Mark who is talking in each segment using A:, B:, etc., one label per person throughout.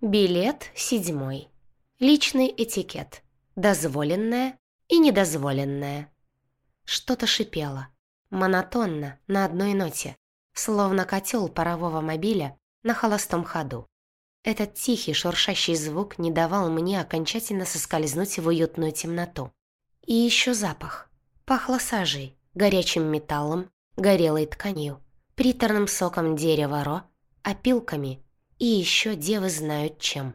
A: Билет седьмой. Личный этикет. Дозволенное и недозволенное. Что-то шипело. Монотонно, на одной ноте. Словно котел парового мобиля на холостом ходу. Этот тихий, шуршащий звук не давал мне окончательно соскользнуть в уютную темноту. И еще запах. Пахло сажей, горячим металлом, горелой тканью, приторным соком дерева ро, опилками и еще девы знают чем.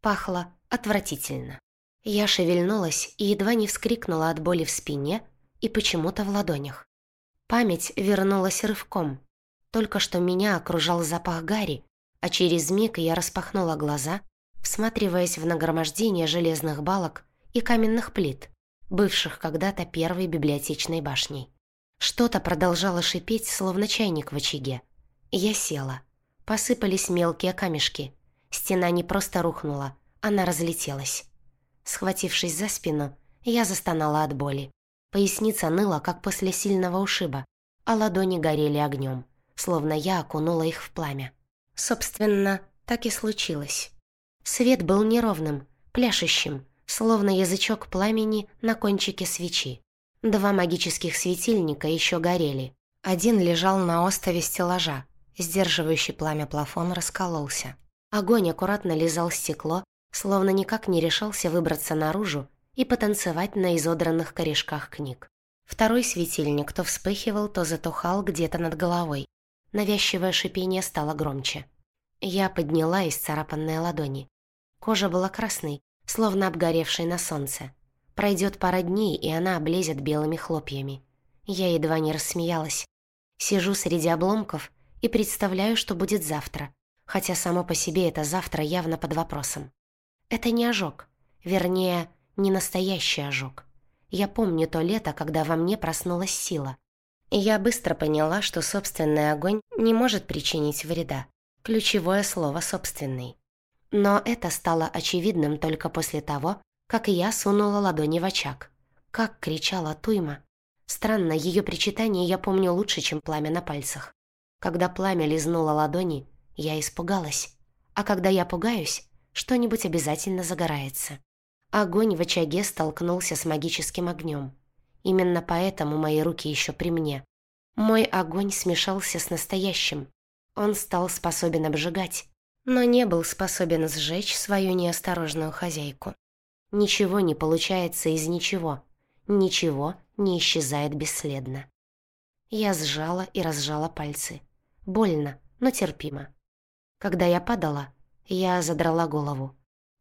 A: Пахло отвратительно. Я шевельнулась и едва не вскрикнула от боли в спине и почему-то в ладонях. Память вернулась рывком. Только что меня окружал запах гари, а через миг я распахнула глаза, всматриваясь в нагромождение железных балок и каменных плит, бывших когда-то первой библиотечной башней. Что-то продолжало шипеть, словно чайник в очаге. Я села. Посыпались мелкие камешки. Стена не просто рухнула, она разлетелась. Схватившись за спину, я застонала от боли. Поясница ныла, как после сильного ушиба, а ладони горели огнем, словно я окунула их в пламя. Собственно, так и случилось. Свет был неровным, пляшущим, словно язычок пламени на кончике свечи. Два магических светильника еще горели. Один лежал на остове стеллажа. Сдерживающий пламя плафон раскололся. Огонь аккуратно лизал стекло, словно никак не решался выбраться наружу и потанцевать на изодранных корешках книг. Второй светильник то вспыхивал, то затухал где-то над головой. Навязчивое шипение стало громче. Я подняла исцарапанные ладони. Кожа была красной, словно обгоревшей на солнце. Пройдет пара дней, и она облезет белыми хлопьями. Я едва не рассмеялась. Сижу среди обломков и представляю, что будет завтра, хотя само по себе это завтра явно под вопросом. Это не ожог, вернее, не настоящий ожог. Я помню то лето, когда во мне проснулась сила. Я быстро поняла, что собственный огонь не может причинить вреда. Ключевое слово «собственный». Но это стало очевидным только после того, как я сунула ладони в очаг. Как кричала Туйма. Странно, ее причитание я помню лучше, чем пламя на пальцах. Когда пламя лизнуло ладони, я испугалась. А когда я пугаюсь, что-нибудь обязательно загорается. Огонь в очаге столкнулся с магическим огнем. Именно поэтому мои руки еще при мне. Мой огонь смешался с настоящим. Он стал способен обжигать, но не был способен сжечь свою неосторожную хозяйку. Ничего не получается из ничего. Ничего не исчезает бесследно. Я сжала и разжала пальцы. Больно, но терпимо. Когда я падала, я задрала голову.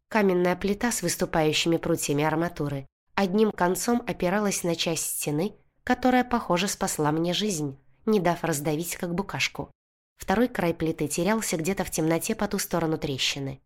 A: Каменная плита с выступающими прутьями арматуры одним концом опиралась на часть стены, которая, похоже, спасла мне жизнь, не дав раздавить, как букашку. Второй край плиты терялся где-то в темноте по ту сторону трещины.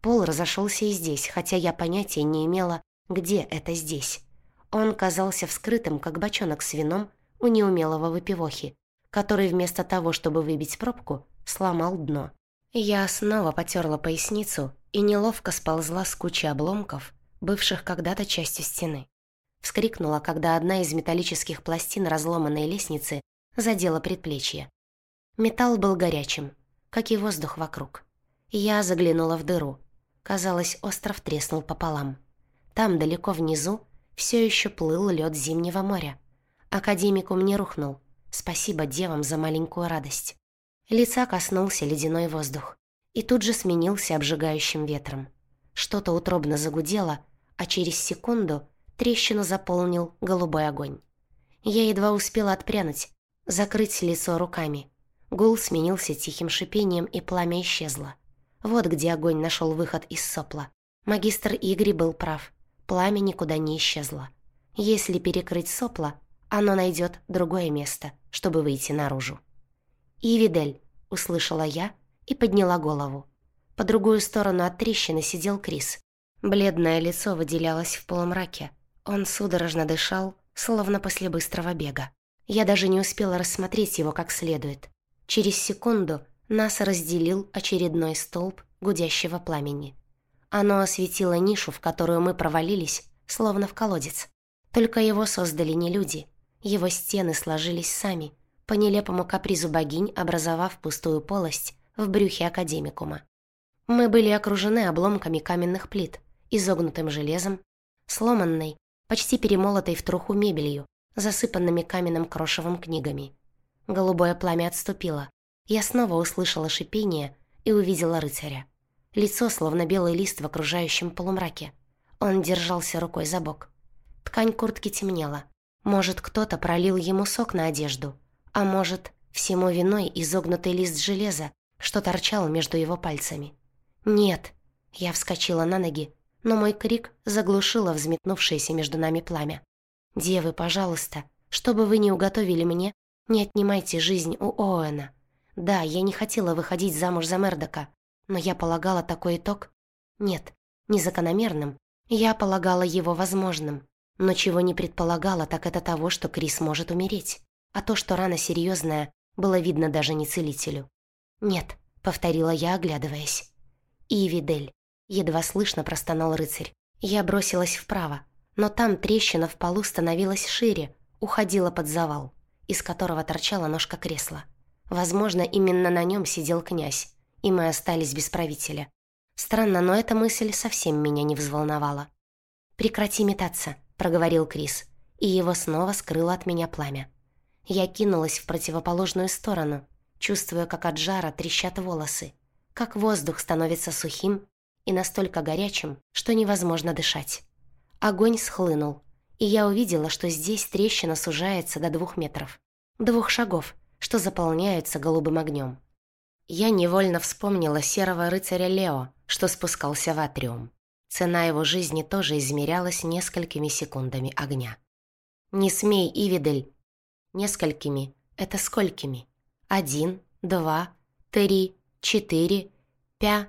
A: Пол разошелся и здесь, хотя я понятия не имела, где это здесь. Он казался вскрытым, как бочонок с вином у неумелого выпивохи, который вместо того, чтобы выбить пробку, сломал дно. Я снова потерла поясницу и неловко сползла с кучи обломков, бывших когда-то частью стены. Вскрикнула, когда одна из металлических пластин разломанной лестницы задела предплечье. Металл был горячим, как и воздух вокруг. Я заглянула в дыру. Казалось, остров треснул пополам. Там, далеко внизу, все еще плыл лед зимнего моря. Академик мне рухнул. Спасибо девам за маленькую радость. Лица коснулся ледяной воздух и тут же сменился обжигающим ветром. Что-то утробно загудело, а через секунду трещину заполнил голубой огонь. Я едва успела отпрянуть, закрыть лицо руками. Гул сменился тихим шипением, и пламя исчезло. Вот где огонь нашел выход из сопла. Магистр Игри был прав. Пламя никуда не исчезло. Если перекрыть сопло, оно найдет другое место, чтобы выйти наружу. «Ивидель», — услышала я и подняла голову. По другую сторону от трещины сидел Крис. Бледное лицо выделялось в полумраке. Он судорожно дышал, словно после быстрого бега. Я даже не успела рассмотреть его как следует. Через секунду нас разделил очередной столб гудящего пламени. Оно осветило нишу, в которую мы провалились, словно в колодец. Только его создали не люди. Его стены сложились сами, по нелепому капризу богинь, образовав пустую полость в брюхе академикума. Мы были окружены обломками каменных плит, изогнутым железом, сломанной, почти перемолотой в труху мебелью, засыпанными каменным крошевым книгами. Голубое пламя отступило. Я снова услышала шипение и увидела рыцаря. Лицо, словно белый лист в окружающем полумраке. Он держался рукой за бок. Ткань куртки темнела. Может, кто-то пролил ему сок на одежду, а может, всему виной изогнутый лист железа, что торчал между его пальцами. «Нет!» Я вскочила на ноги, но мой крик заглушило взметнувшееся между нами пламя. «Девы, пожалуйста, что бы вы ни уготовили мне, не отнимайте жизнь у Оуэна. Да, я не хотела выходить замуж за Мердока, но я полагала такой итог... Нет, незакономерным. Я полагала его возможным. Но чего не предполагала, так это того, что Крис может умереть. А то, что рана серьезная, было видно даже не целителю. «Нет», — повторила я, оглядываясь. «Ивидель», — едва слышно простонал рыцарь. Я бросилась вправо, но там трещина в полу становилась шире, уходила под завал, из которого торчала ножка кресла. Возможно, именно на нем сидел князь, и мы остались без правителя. Странно, но эта мысль совсем меня не взволновала. «Прекрати метаться», — проговорил Крис, и его снова скрыло от меня пламя. Я кинулась в противоположную сторону, чувствуя, как от жара трещат волосы, как воздух становится сухим и настолько горячим, что невозможно дышать. Огонь схлынул, и я увидела, что здесь трещина сужается до двух метров. Двух шагов, что заполняются голубым огнем. Я невольно вспомнила серого рыцаря Лео, что спускался в атриум. Цена его жизни тоже измерялась несколькими секундами огня. «Не смей, Ивидель!» «Несколькими — это сколькими?» «Один, два, три, четыре, пя...»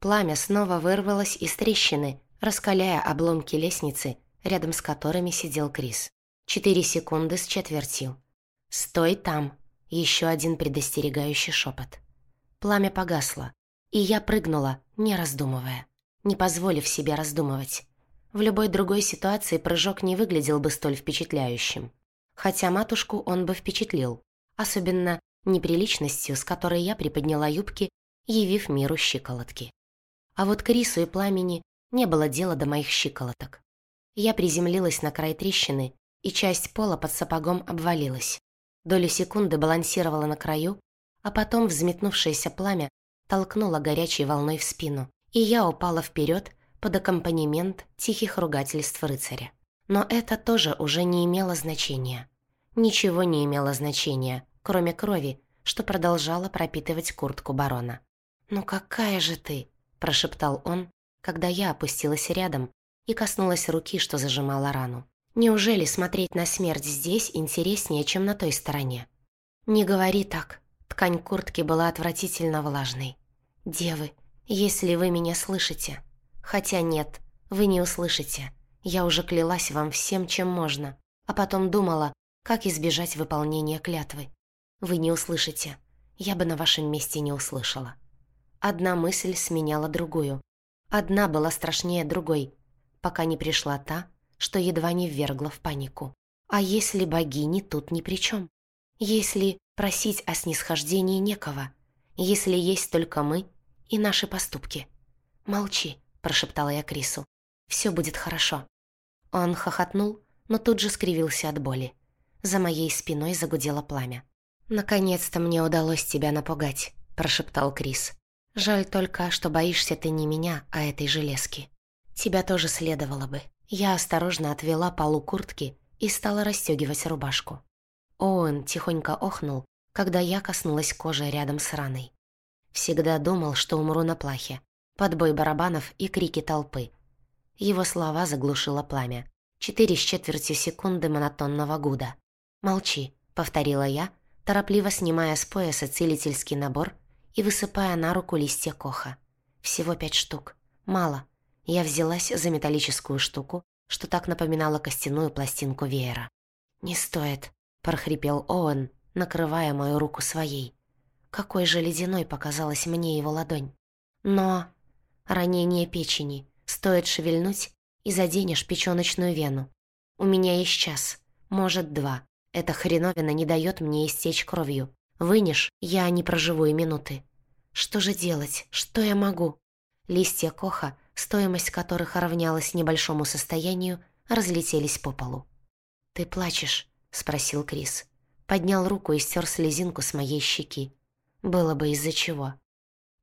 A: Пламя снова вырвалось из трещины, раскаляя обломки лестницы, рядом с которыми сидел Крис. Четыре секунды с четвертью. «Стой там!» Еще один предостерегающий шепот. Пламя погасло, и я прыгнула, не раздумывая, не позволив себе раздумывать. В любой другой ситуации прыжок не выглядел бы столь впечатляющим. Хотя матушку он бы впечатлил, особенно неприличностью, с которой я приподняла юбки, явив миру щиколотки. А вот Крису и Пламени не было дела до моих щиколоток. Я приземлилась на край трещины, и часть пола под сапогом обвалилась. Долю секунды балансировала на краю, а потом взметнувшееся пламя толкнуло горячей волной в спину, и я упала вперед под аккомпанемент тихих ругательств рыцаря. Но это тоже уже не имело значения. Ничего не имело значения, кроме крови, что продолжала пропитывать куртку барона. «Ну какая же ты!» – прошептал он, когда я опустилась рядом и коснулась руки, что зажимала рану. «Неужели смотреть на смерть здесь интереснее, чем на той стороне?» «Не говори так», Ткань куртки была отвратительно влажной. «Девы, если вы меня слышите...» «Хотя нет, вы не услышите. Я уже клялась вам всем, чем можно, а потом думала, как избежать выполнения клятвы. Вы не услышите. Я бы на вашем месте не услышала». Одна мысль сменяла другую. Одна была страшнее другой, пока не пришла та, что едва не ввергла в панику. А если богини тут ни при чем? Если просить о снисхождении некого, если есть только мы и наши поступки. «Молчи», — прошептала я Крису. «Все будет хорошо». Он хохотнул, но тут же скривился от боли. За моей спиной загудело пламя. «Наконец-то мне удалось тебя напугать», — прошептал Крис. «Жаль только, что боишься ты не меня, а этой железки. Тебя тоже следовало бы». Я осторожно отвела полу куртки и стала расстегивать рубашку. Оуэн тихонько охнул, когда я коснулась кожи рядом с раной. Всегда думал, что умру на плахе. Под бой барабанов и крики толпы. Его слова заглушило пламя. Четыре с четвертью секунды монотонного гуда. «Молчи», — повторила я, торопливо снимая с пояса целительский набор и высыпая на руку листья коха. Всего пять штук. Мало. Я взялась за металлическую штуку, что так напоминало костяную пластинку веера. «Не стоит», — прохрипел Оуэн, накрывая мою руку своей. Какой же ледяной показалась мне его ладонь. Но... Ранение печени. Стоит шевельнуть, и заденешь печёночную вену. У меня есть час, может, два. Эта хреновина не дает мне истечь кровью. Вынешь, я не проживу и минуты. Что же делать? Что я могу? Листья коха, стоимость которых равнялась небольшому состоянию, разлетелись по полу. «Ты плачешь?» — спросил Крис. Поднял руку и стер слезинку с моей щеки. Было бы из-за чего.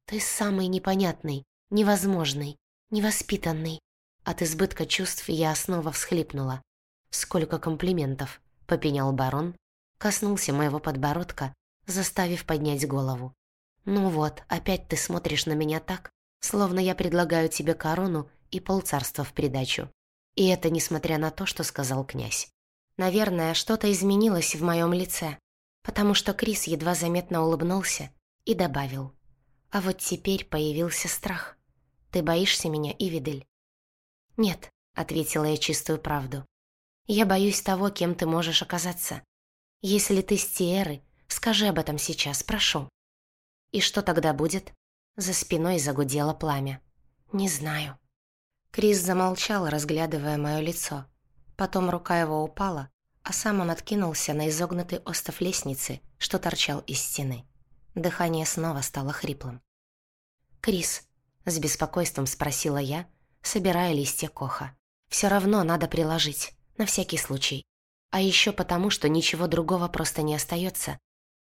A: «Ты самый непонятный, невозможный, невоспитанный». От избытка чувств я снова всхлипнула. «Сколько комплиментов!» — попенял барон, коснулся моего подбородка, заставив поднять голову. «Ну вот, опять ты смотришь на меня так, словно я предлагаю тебе корону и полцарства в придачу. И это несмотря на то, что сказал князь. Наверное, что-то изменилось в моем лице, потому что Крис едва заметно улыбнулся и добавил. А вот теперь появился страх. Ты боишься меня, Ивидель? «Нет», — ответила я чистую правду. «Я боюсь того, кем ты можешь оказаться. Если ты с Тиэры, скажи об этом сейчас, прошу». «И что тогда будет?» За спиной загудело пламя. «Не знаю». Крис замолчал, разглядывая мое лицо. Потом рука его упала, а сам он откинулся на изогнутый остов лестницы, что торчал из стены. Дыхание снова стало хриплым. «Крис», — с беспокойством спросила я, собирая листья коха. «Все равно надо приложить, на всякий случай. А еще потому, что ничего другого просто не остается,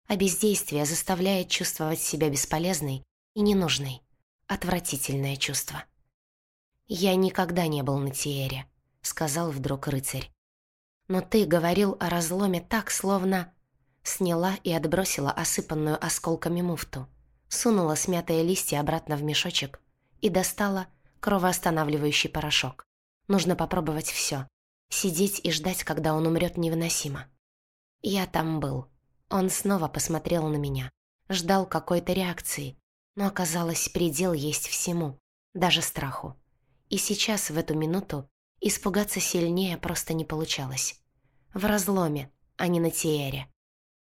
A: а бездействие заставляет чувствовать себя бесполезной и ненужной. Отвратительное чувство. «Я никогда не был на Тиере», — сказал вдруг рыцарь. «Но ты говорил о разломе так, словно...» Сняла и отбросила осыпанную осколками муфту, сунула смятые листья обратно в мешочек и достала кровоостанавливающий порошок. Нужно попробовать все. Сидеть и ждать, когда он умрет невыносимо. Я там был. Он снова посмотрел на меня. Ждал какой-то реакции. Но оказалось, предел есть всему. Даже страху. И сейчас, в эту минуту, испугаться сильнее просто не получалось. В разломе, а не на Тиэре.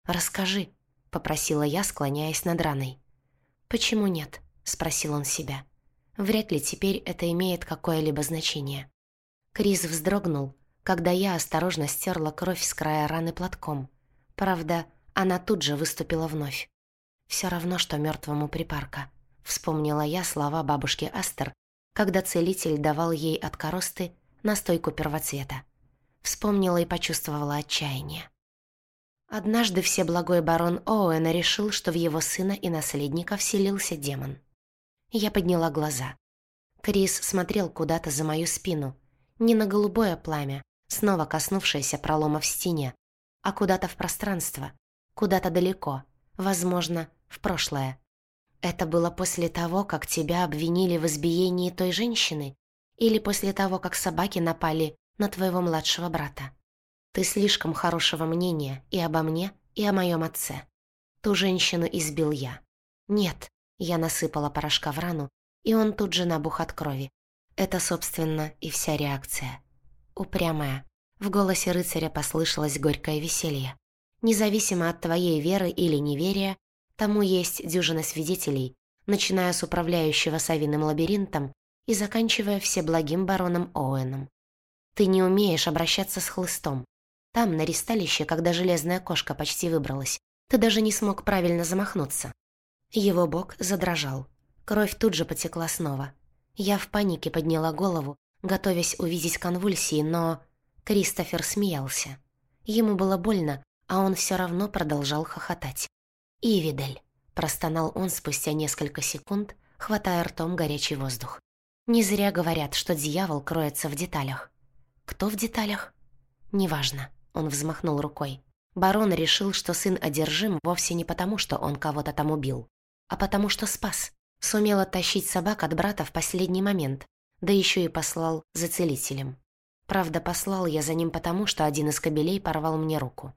A: «Расскажи», — попросила я, склоняясь над раной. «Почему нет?» — спросил он себя. «Вряд ли теперь это имеет какое-либо значение». Крис вздрогнул, когда я осторожно стерла кровь с края раны платком. Правда, она тут же выступила вновь. Все равно, что мертвому припарка. Вспомнила я слова бабушки Астер, когда целитель давал ей от коросты настойку первоцвета. Вспомнила и почувствовала отчаяние. Однажды всеблагой барон Оуэна решил, что в его сына и наследника вселился демон. Я подняла глаза. Крис смотрел куда-то за мою спину, не на голубое пламя, снова коснувшееся пролома в стене, а куда-то в пространство, куда-то далеко, возможно, в прошлое. Это было после того, как тебя обвинили в избиении той женщины? Или после того, как собаки напали на твоего младшего брата? Ты слишком хорошего мнения и обо мне, и о моем отце. Ту женщину избил я. Нет, я насыпала порошка в рану, и он тут же набух от крови. Это, собственно, и вся реакция. Упрямая. В голосе рыцаря послышалось горькое веселье. Независимо от твоей веры или неверия, Тому есть дюжина свидетелей, начиная с управляющего совиным лабиринтом и заканчивая всеблагим бароном Оуэном. Ты не умеешь обращаться с хлыстом. Там, на ристалище, когда железная кошка почти выбралась, ты даже не смог правильно замахнуться. Его бок задрожал. Кровь тут же потекла снова. Я в панике подняла голову, готовясь увидеть конвульсии, но... Кристофер смеялся. Ему было больно, а он все равно продолжал хохотать. «Ивидель», — простонал он спустя несколько секунд, хватая ртом горячий воздух. «Не зря говорят, что дьявол кроется в деталях». «Кто в деталях?» «Неважно», — он взмахнул рукой. Барон решил, что сын одержим вовсе не потому, что он кого-то там убил, а потому что спас. Сумел оттащить собак от брата в последний момент, да еще и послал за целителем. Правда, послал я за ним потому, что один из кобелей порвал мне руку.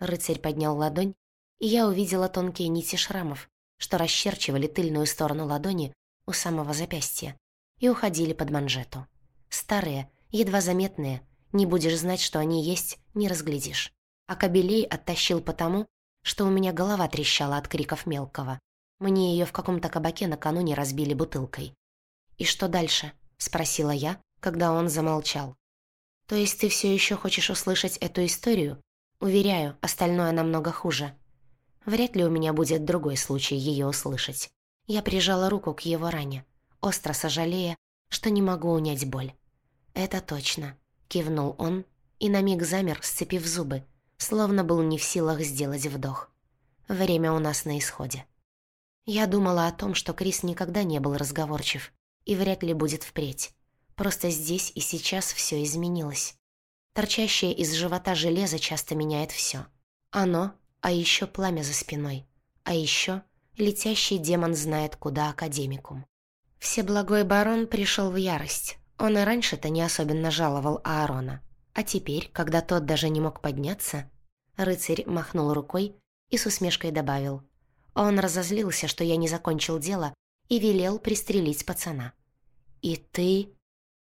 A: Рыцарь поднял ладонь, и я увидела тонкие нити шрамов, что расчерчивали тыльную сторону ладони у самого запястья и уходили под манжету. Старые, едва заметные, не будешь знать, что они есть, не разглядишь. А кобелей оттащил потому, что у меня голова трещала от криков мелкого. Мне ее в каком-то кабаке накануне разбили бутылкой. «И что дальше?» — спросила я, когда он замолчал. «То есть ты все еще хочешь услышать эту историю? Уверяю, остальное намного хуже. Вряд ли у меня будет другой случай ее услышать. Я прижала руку к его ране. Остро сожалея, что не могу унять боль. «Это точно», — кивнул он и на миг замер, сцепив зубы, словно был не в силах сделать вдох. «Время у нас на исходе». Я думала о том, что Крис никогда не был разговорчив и вряд ли будет впредь. Просто здесь и сейчас все изменилось. Торчащее из живота железо часто меняет все. Оно, а еще пламя за спиной. А еще летящий демон знает куда академикум. Всеблагой барон пришел в ярость. Он и раньше-то не особенно жаловал Аарона. А теперь, когда тот даже не мог подняться, рыцарь махнул рукой и с усмешкой добавил. Он разозлился, что я не закончил дело, и велел пристрелить пацана. «И ты...»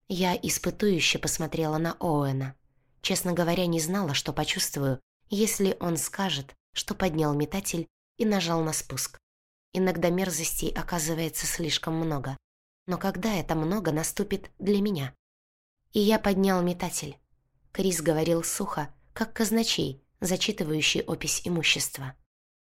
A: Я испытующе посмотрела на Оуэна. Честно говоря, не знала, что почувствую, если он скажет, что поднял метатель и нажал на спуск. Иногда мерзостей оказывается слишком много. Но когда это много наступит для меня? И я поднял метатель. Крис говорил сухо, как казначей, зачитывающий опись имущества.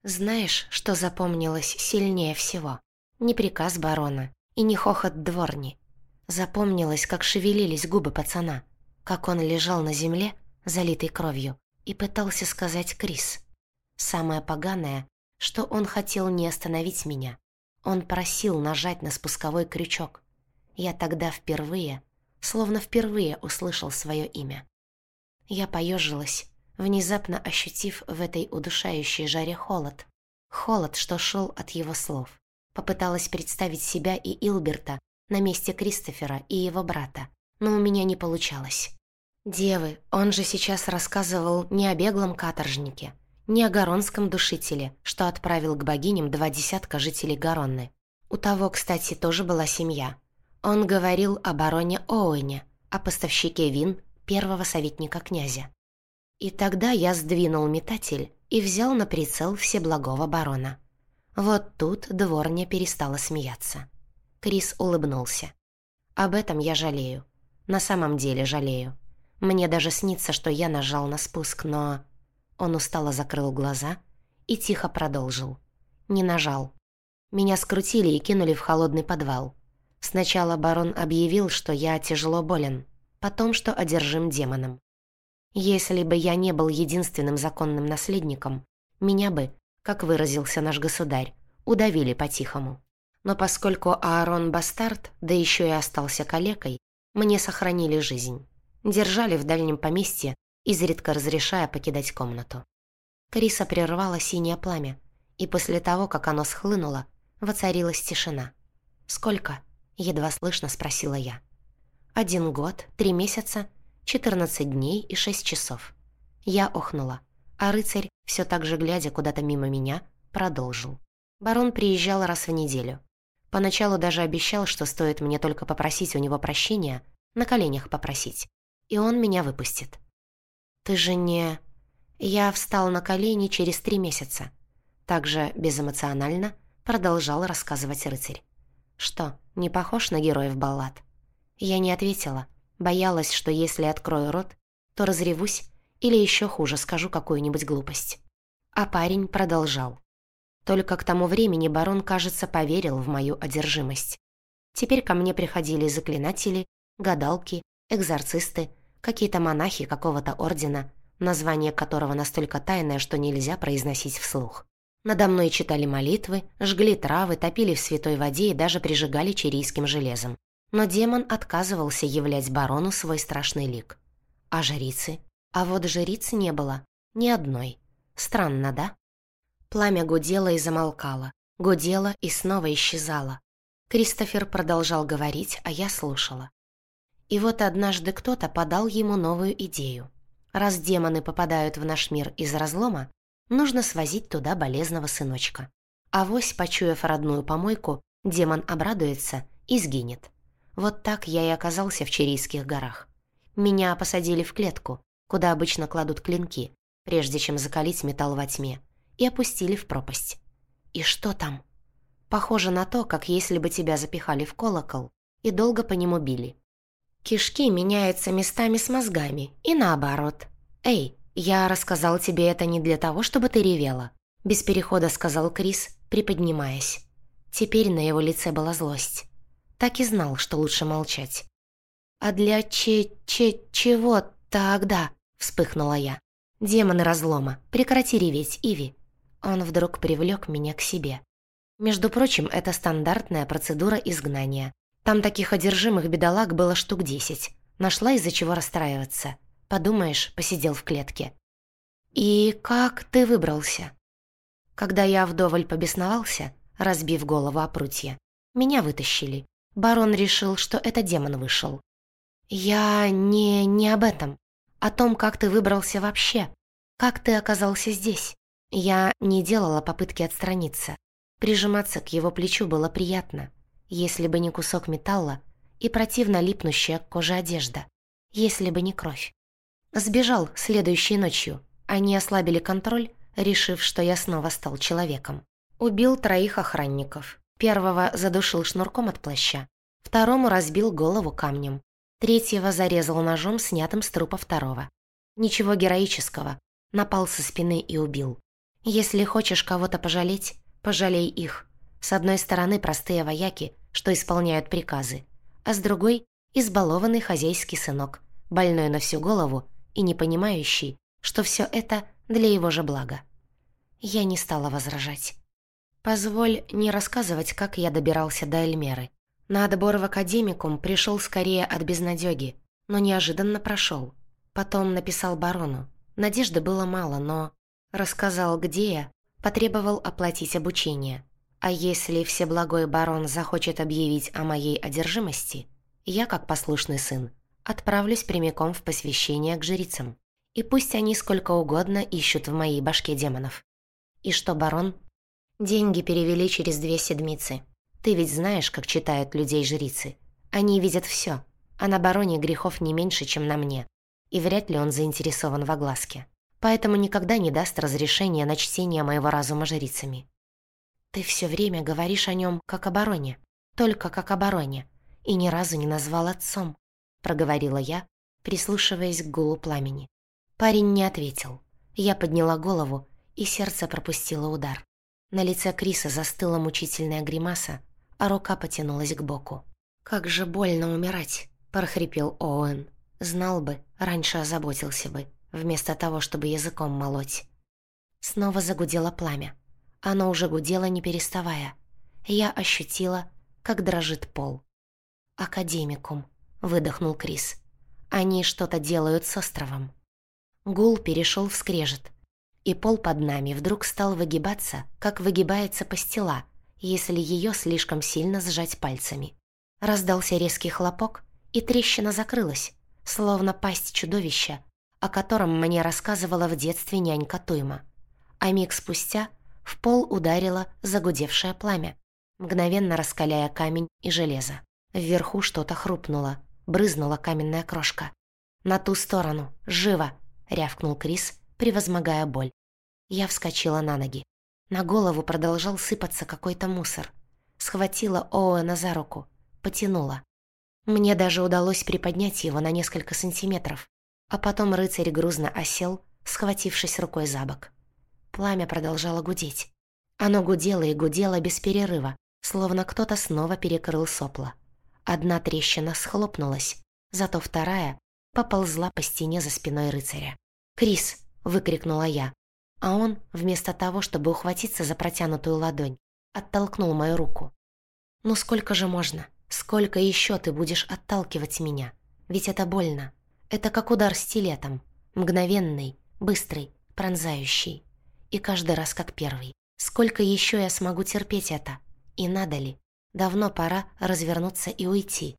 A: Знаешь, что запомнилось сильнее всего? Не приказ барона и не хохот дворни. Запомнилось, как шевелились губы пацана, как он лежал на земле, залитой кровью, и пытался сказать Крис. Самое поганое, что он хотел не остановить меня. Он просил нажать на спусковой крючок. Я тогда впервые, словно впервые услышал свое имя. Я поежилась, внезапно ощутив в этой удушающей жаре холод. Холод, что шел от его слов. Попыталась представить себя и Илберта на месте Кристофера и его брата, но у меня не получалось. Девы, он же сейчас рассказывал не о беглом каторжнике, не о горонском душителе, что отправил к богиням два десятка жителей Гаронны. У того, кстати, тоже была семья. Он говорил о бароне Оуэне, о поставщике вин первого советника князя. И тогда я сдвинул метатель и взял на прицел всеблагого барона. Вот тут дворня перестала смеяться. Крис улыбнулся. Об этом я жалею. На самом деле жалею. Мне даже снится, что я нажал на спуск, но... Он устало закрыл глаза и тихо продолжил. Не нажал. Меня скрутили и кинули в холодный подвал. Сначала барон объявил, что я тяжело болен, потом, что одержим демоном. Если бы я не был единственным законным наследником, меня бы, как выразился наш государь, удавили по-тихому. Но поскольку Аарон бастард, да еще и остался калекой, мне сохранили жизнь. Держали в дальнем поместье, изредка разрешая покидать комнату. Криса прервала синее пламя, и после того, как оно схлынуло, воцарилась тишина. «Сколько?» — едва слышно спросила я. «Один год, три месяца, четырнадцать дней и шесть часов». Я охнула, а рыцарь, все так же глядя куда-то мимо меня, продолжил. Барон приезжал раз в неделю. Поначалу даже обещал, что стоит мне только попросить у него прощения, на коленях попросить, и он меня выпустит. «Ты же не...» Я встал на колени через три месяца. Также безэмоционально продолжал рассказывать рыцарь. «Что, не похож на героев баллад?» Я не ответила, боялась, что если открою рот, то разревусь или еще хуже скажу какую-нибудь глупость. А парень продолжал. Только к тому времени барон, кажется, поверил в мою одержимость. Теперь ко мне приходили заклинатели, гадалки, экзорцисты, какие-то монахи какого-то ордена, название которого настолько тайное, что нельзя произносить вслух. Надо мной читали молитвы, жгли травы, топили в святой воде и даже прижигали чирийским железом. Но демон отказывался являть барону свой страшный лик. А жрицы? А вот жрицы не было. Ни одной. Странно, да? Пламя гудело и замолкало. Гудело и снова исчезало. Кристофер продолжал говорить, а я слушала. И вот однажды кто-то подал ему новую идею. Раз демоны попадают в наш мир из разлома, нужно свозить туда болезного сыночка. Авось, почуяв родную помойку, демон обрадуется и сгинет. Вот так я и оказался в Чирийских горах. Меня посадили в клетку, куда обычно кладут клинки, прежде чем закалить металл во тьме, и опустили в пропасть. И что там? Похоже на то, как если бы тебя запихали в колокол и долго по нему били. Кишки меняются местами с мозгами, и наоборот. «Эй, я рассказал тебе это не для того, чтобы ты ревела», без перехода сказал Крис, приподнимаясь. Теперь на его лице была злость. Так и знал, что лучше молчать. «А для че... че... чего тогда?» — вспыхнула я. «Демоны разлома, прекрати реветь, Иви». Он вдруг привлек меня к себе. Между прочим, это стандартная процедура изгнания. Там таких одержимых бедолаг было штук десять. Нашла из-за чего расстраиваться. Подумаешь, посидел в клетке. «И как ты выбрался?» Когда я вдоволь побесновался, разбив голову о прутья, меня вытащили. Барон решил, что это демон вышел. «Я не... не об этом. О том, как ты выбрался вообще. Как ты оказался здесь?» Я не делала попытки отстраниться. Прижиматься к его плечу было приятно, если бы не кусок металла и противно липнущая к коже одежда, если бы не кровь. Сбежал следующей ночью. Они ослабили контроль, решив, что я снова стал человеком. Убил троих охранников. Первого задушил шнурком от плаща, второму разбил голову камнем, третьего зарезал ножом, снятым с трупа второго. Ничего героического. Напал со спины и убил. Если хочешь кого-то пожалеть, пожалей их. С одной стороны простые вояки, что исполняют приказы, а с другой – избалованный хозяйский сынок, больной на всю голову и не понимающий, что все это для его же блага. Я не стала возражать. Позволь не рассказывать, как я добирался до Эльмеры. На отбор в академикум пришел скорее от безнадёги, но неожиданно прошел. Потом написал барону. Надежды было мало, но Рассказал, где я, потребовал оплатить обучение. А если Всеблагой барон захочет объявить о моей одержимости, я, как послушный сын, отправлюсь прямиком в посвящение к жрицам. И пусть они сколько угодно ищут в моей башке демонов. И что, барон? Деньги перевели через две седмицы. Ты ведь знаешь, как читают людей жрицы. Они видят все, а на бароне грехов не меньше, чем на мне. И вряд ли он заинтересован в огласке поэтому никогда не даст разрешения на чтение моего разума жрицами. Ты все время говоришь о нем как о бароне, только как о бароне, и ни разу не назвал отцом, проговорила я, прислушиваясь к гулу пламени. Парень не ответил. Я подняла голову, и сердце пропустило удар. На лице Криса застыла мучительная гримаса, а рука потянулась к боку. «Как же больно умирать!» – прохрипел Оуэн. «Знал бы, раньше озаботился бы вместо того, чтобы языком молоть. Снова загудело пламя. Оно уже гудело, не переставая. Я ощутила, как дрожит пол. «Академикум», — выдохнул Крис. «Они что-то делают с островом». Гул перешел в скрежет, и пол под нами вдруг стал выгибаться, как выгибается пастила, если ее слишком сильно сжать пальцами. Раздался резкий хлопок, и трещина закрылась, словно пасть чудовища о котором мне рассказывала в детстве нянька Туйма. А миг спустя в пол ударило загудевшее пламя, мгновенно раскаляя камень и железо. Вверху что-то хрупнуло, брызнула каменная крошка. «На ту сторону! Живо!» — рявкнул Крис, превозмогая боль. Я вскочила на ноги. На голову продолжал сыпаться какой-то мусор. Схватила Оуэна за руку, потянула. Мне даже удалось приподнять его на несколько сантиметров, а потом рыцарь грузно осел, схватившись рукой за бок. Пламя продолжало гудеть. Оно гудело и гудело без перерыва, словно кто-то снова перекрыл сопла. Одна трещина схлопнулась, зато вторая поползла по стене за спиной рыцаря. «Крис!» — выкрикнула я. А он, вместо того, чтобы ухватиться за протянутую ладонь, оттолкнул мою руку. «Ну сколько же можно? Сколько еще ты будешь отталкивать меня? Ведь это больно!» Это как удар стилетом. Мгновенный, быстрый, пронзающий. И каждый раз как первый. Сколько еще я смогу терпеть это? И надо ли? Давно пора развернуться и уйти.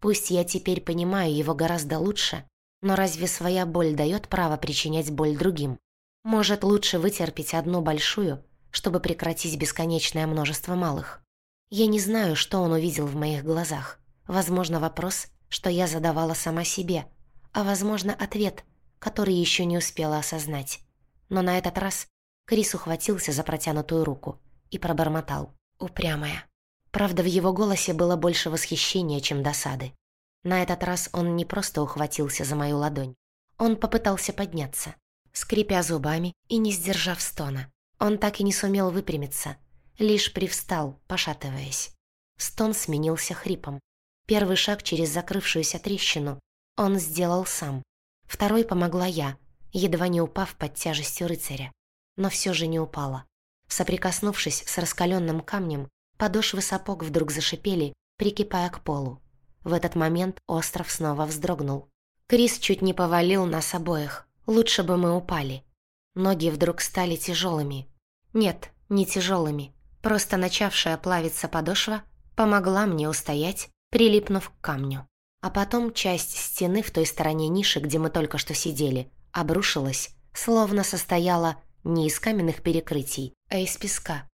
A: Пусть я теперь понимаю его гораздо лучше, но разве своя боль дает право причинять боль другим? Может, лучше вытерпеть одну большую, чтобы прекратить бесконечное множество малых? Я не знаю, что он увидел в моих глазах. Возможно, вопрос, что я задавала сама себе, а, возможно, ответ, который еще не успела осознать. Но на этот раз Крис ухватился за протянутую руку и пробормотал. «Упрямая». Правда, в его голосе было больше восхищения, чем досады. На этот раз он не просто ухватился за мою ладонь. Он попытался подняться, скрипя зубами и не сдержав стона. Он так и не сумел выпрямиться, лишь привстал, пошатываясь. Стон сменился хрипом. Первый шаг через закрывшуюся трещину он сделал сам. Второй помогла я, едва не упав под тяжестью рыцаря. Но все же не упала. Соприкоснувшись с раскаленным камнем, подошвы сапог вдруг зашипели, прикипая к полу. В этот момент остров снова вздрогнул. Крис чуть не повалил нас обоих. Лучше бы мы упали. Ноги вдруг стали тяжелыми. Нет, не тяжелыми. Просто начавшая плавиться подошва помогла мне устоять, прилипнув к камню. А потом часть стены в той стороне ниши, где мы только что сидели, обрушилась, словно состояла не из каменных перекрытий, а из песка.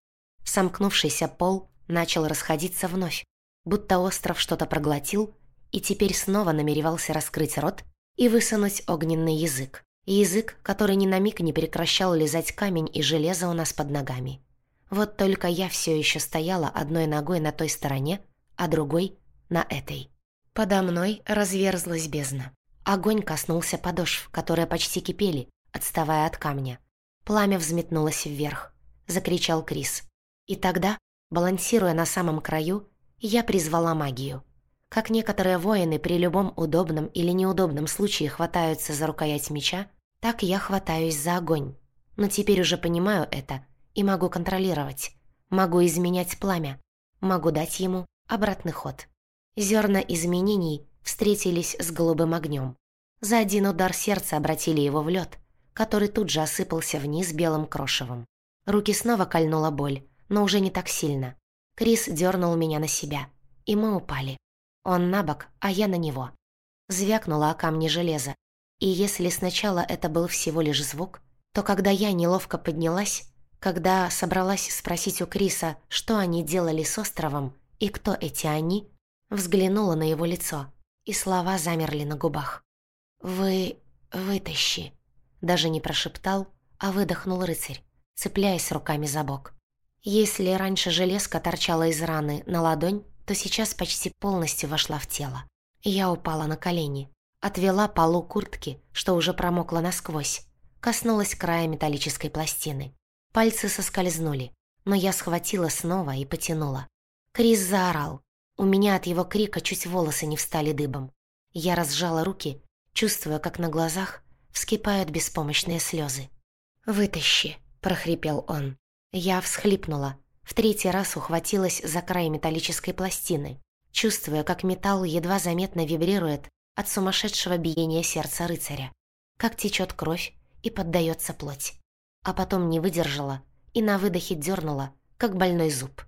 A: Сомкнувшийся пол начал расходиться вновь, будто остров что-то проглотил и теперь снова намеревался раскрыть рот и высунуть огненный язык. Язык, который ни на миг не прекращал лизать камень и железо у нас под ногами. Вот только я все еще стояла одной ногой на той стороне, а другой — на этой. Подо мной разверзлась бездна. Огонь коснулся подошв, которые почти кипели, отставая от камня. Пламя взметнулось вверх. Закричал Крис. И тогда, балансируя на самом краю, я призвала магию. Как некоторые воины при любом удобном или неудобном случае хватаются за рукоять меча, так я хватаюсь за огонь. Но теперь уже понимаю это и могу контролировать. Могу изменять пламя. Могу дать ему обратный ход. Зерна изменений встретились с голубым огнем. За один удар сердца обратили его в лед, который тут же осыпался вниз белым крошевом. Руки снова кольнула боль, но уже не так сильно. Крис дернул меня на себя, и мы упали. Он на бок, а я на него. Звякнуло о камне железа, и если сначала это был всего лишь звук, то когда я неловко поднялась, когда собралась спросить у Криса, что они делали с островом и кто эти они, взглянула на его лицо, и слова замерли на губах. «Вы... вытащи», — даже не прошептал, а выдохнул рыцарь, цепляясь руками за бок. Если раньше железка торчала из раны на ладонь, то сейчас почти полностью вошла в тело. Я упала на колени, отвела полу куртки, что уже промокла насквозь, коснулась края металлической пластины. Пальцы соскользнули, но я схватила снова и потянула. Крис заорал, у меня от его крика чуть волосы не встали дыбом. Я разжала руки, чувствуя, как на глазах вскипают беспомощные слезы. «Вытащи», — прохрипел он. Я всхлипнула, в третий раз ухватилась за край металлической пластины, чувствуя, как металл едва заметно вибрирует от сумасшедшего биения сердца рыцаря, как течет кровь и поддается плоть. А потом не выдержала и на выдохе дернула, как больной зуб.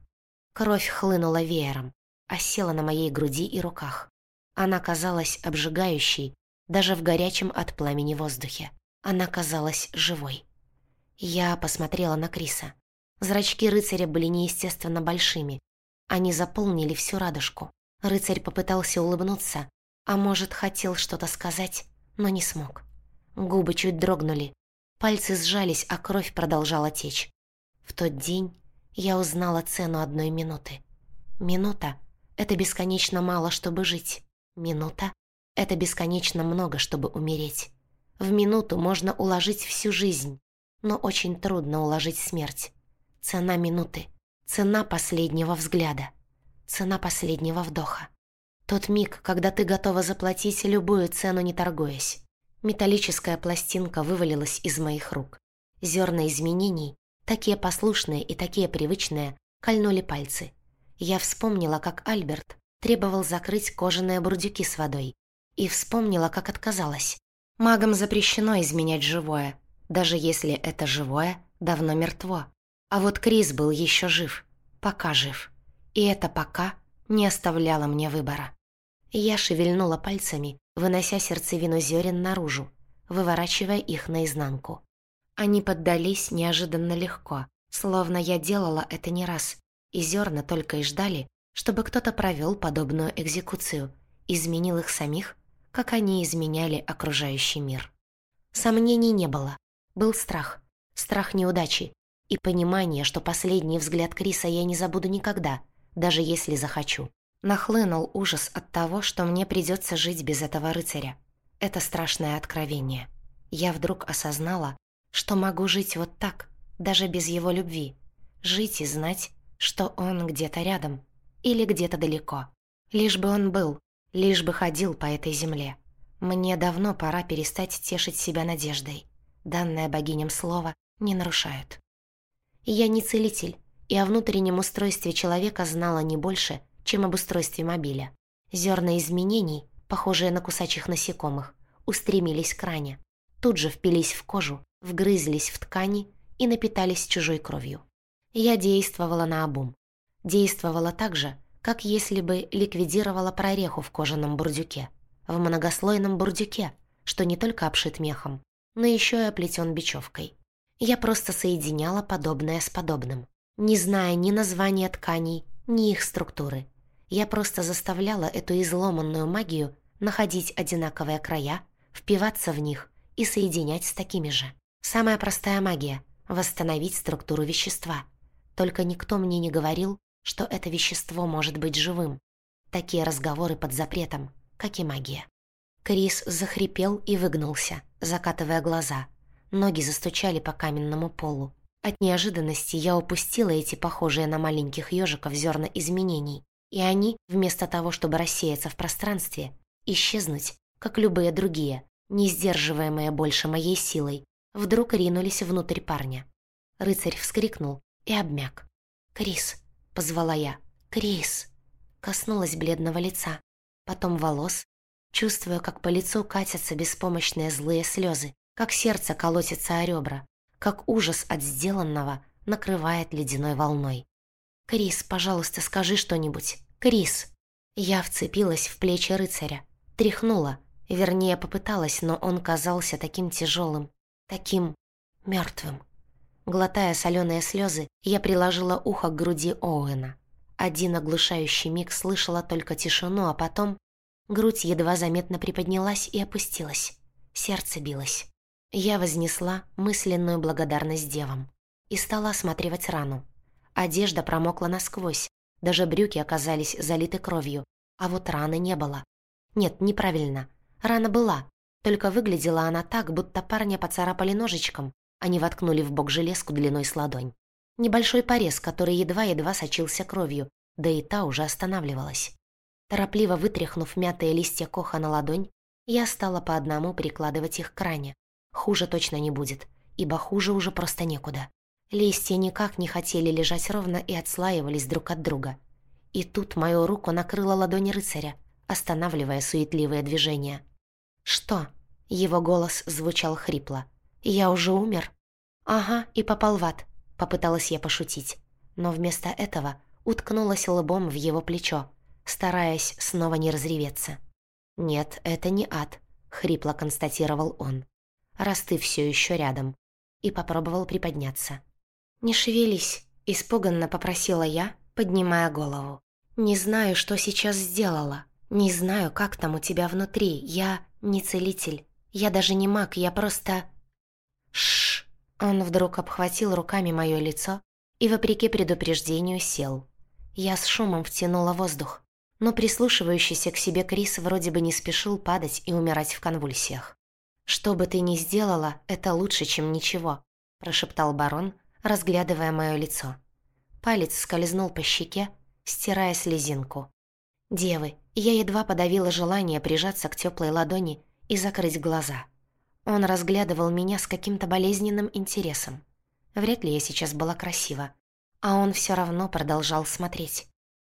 A: Кровь хлынула веером, осела на моей груди и руках. Она казалась обжигающей, даже в горячем от пламени воздухе. Она казалась живой. Я посмотрела на Криса. Зрачки рыцаря были неестественно большими. Они заполнили всю радужку. Рыцарь попытался улыбнуться, а может, хотел что-то сказать, но не смог. Губы чуть дрогнули, пальцы сжались, а кровь продолжала течь. В тот день я узнала цену одной минуты. Минута это бесконечно мало, чтобы жить. Минута — это бесконечно много, чтобы умереть. В минуту можно уложить всю жизнь, но очень трудно уложить смерть. Цена минуты, цена последнего взгляда, цена последнего вдоха. Тот миг, когда ты готова заплатить любую цену, не торгуясь. Металлическая пластинка вывалилась из моих рук. Зерна изменений, такие послушные и такие привычные, кольнули пальцы — я вспомнила, как Альберт требовал закрыть кожаные бурдюки с водой. И вспомнила, как отказалась. Магам запрещено изменять живое, даже если это живое давно мертво. А вот Крис был еще жив, пока жив. И это пока не оставляло мне выбора. Я шевельнула пальцами, вынося сердцевину зерен наружу, выворачивая их наизнанку. Они поддались неожиданно легко, словно я делала это не раз, и зерна только и ждали, чтобы кто-то провел подобную экзекуцию, изменил их самих, как они изменяли окружающий мир. Сомнений не было. Был страх. Страх неудачи. И понимание, что последний взгляд Криса я не забуду никогда, даже если захочу. Нахлынул ужас от того, что мне придется жить без этого рыцаря. Это страшное откровение. Я вдруг осознала, что могу жить вот так, даже без его любви. Жить и знать, что он где-то рядом, или где-то далеко. Лишь бы он был, лишь бы ходил по этой земле. Мне давно пора перестать тешить себя надеждой. Данное богиням слово не нарушают. Я не целитель, и о внутреннем устройстве человека знала не больше, чем об устройстве мобиля. Зерна изменений, похожие на кусачих насекомых, устремились к ране. Тут же впились в кожу, вгрызлись в ткани и напитались чужой кровью. Я действовала на обум. Действовала так же, как если бы ликвидировала прореху в кожаном бурдюке. В многослойном бурдюке, что не только обшит мехом, но еще и оплетен бечевкой. Я просто соединяла подобное с подобным, не зная ни названия тканей, ни их структуры. Я просто заставляла эту изломанную магию находить одинаковые края, впиваться в них и соединять с такими же. Самая простая магия — восстановить структуру вещества. Только никто мне не говорил, что это вещество может быть живым. Такие разговоры под запретом, как и магия. Крис захрипел и выгнулся, закатывая глаза. Ноги застучали по каменному полу. От неожиданности я упустила эти похожие на маленьких ежиков зерна изменений, и они, вместо того, чтобы рассеяться в пространстве, исчезнуть, как любые другие, не сдерживаемые больше моей силой, вдруг ринулись внутрь парня. Рыцарь вскрикнул и обмяк. «Крис!» — позвала я. «Крис!» Коснулась бледного лица, потом волос, чувствуя, как по лицу катятся беспомощные злые слезы, как сердце колотится о ребра, как ужас от сделанного накрывает ледяной волной. «Крис, пожалуйста, скажи что-нибудь. Крис!» Я вцепилась в плечи рыцаря, тряхнула, вернее, попыталась, но он казался таким тяжелым, таким мертвым. Глотая соленые слезы, я приложила ухо к груди Оуэна. Один оглушающий миг слышала только тишину, а потом грудь едва заметно приподнялась и опустилась. Сердце билось. Я вознесла мысленную благодарность девам и стала осматривать рану. Одежда промокла насквозь, даже брюки оказались залиты кровью, а вот раны не было. Нет, неправильно. Рана была, только выглядела она так, будто парня поцарапали ножичком, они воткнули в бок железку длиной с ладонь. Небольшой порез, который едва-едва сочился кровью, да и та уже останавливалась. Торопливо вытряхнув мятые листья коха на ладонь, я стала по одному прикладывать их к ране. Хуже точно не будет, ибо хуже уже просто некуда. Листья никак не хотели лежать ровно и отслаивались друг от друга. И тут мою руку накрыла ладонь рыцаря, останавливая суетливые движения. «Что?» — его голос звучал хрипло. «Я уже умер?» «Ага, и попал в ад», — попыталась я пошутить. Но вместо этого уткнулась лбом в его плечо, стараясь снова не разреветься. «Нет, это не ад», — хрипло констатировал он. «Раз ты все еще рядом». И попробовал приподняться. «Не шевелись», — испуганно попросила я, поднимая голову. «Не знаю, что сейчас сделала. Не знаю, как там у тебя внутри. Я не целитель. Я даже не маг, я просто...» Шш! Он вдруг обхватил руками мое лицо и, вопреки предупреждению, сел. Я с шумом втянула воздух, но прислушивающийся к себе Крис вроде бы не спешил падать и умирать в конвульсиях. «Что бы ты ни сделала, это лучше, чем ничего», – прошептал барон, разглядывая мое лицо. Палец скользнул по щеке, стирая слезинку. «Девы, я едва подавила желание прижаться к теплой ладони и закрыть глаза. Он разглядывал меня с каким-то болезненным интересом. Вряд ли я сейчас была красива. А он все равно продолжал смотреть.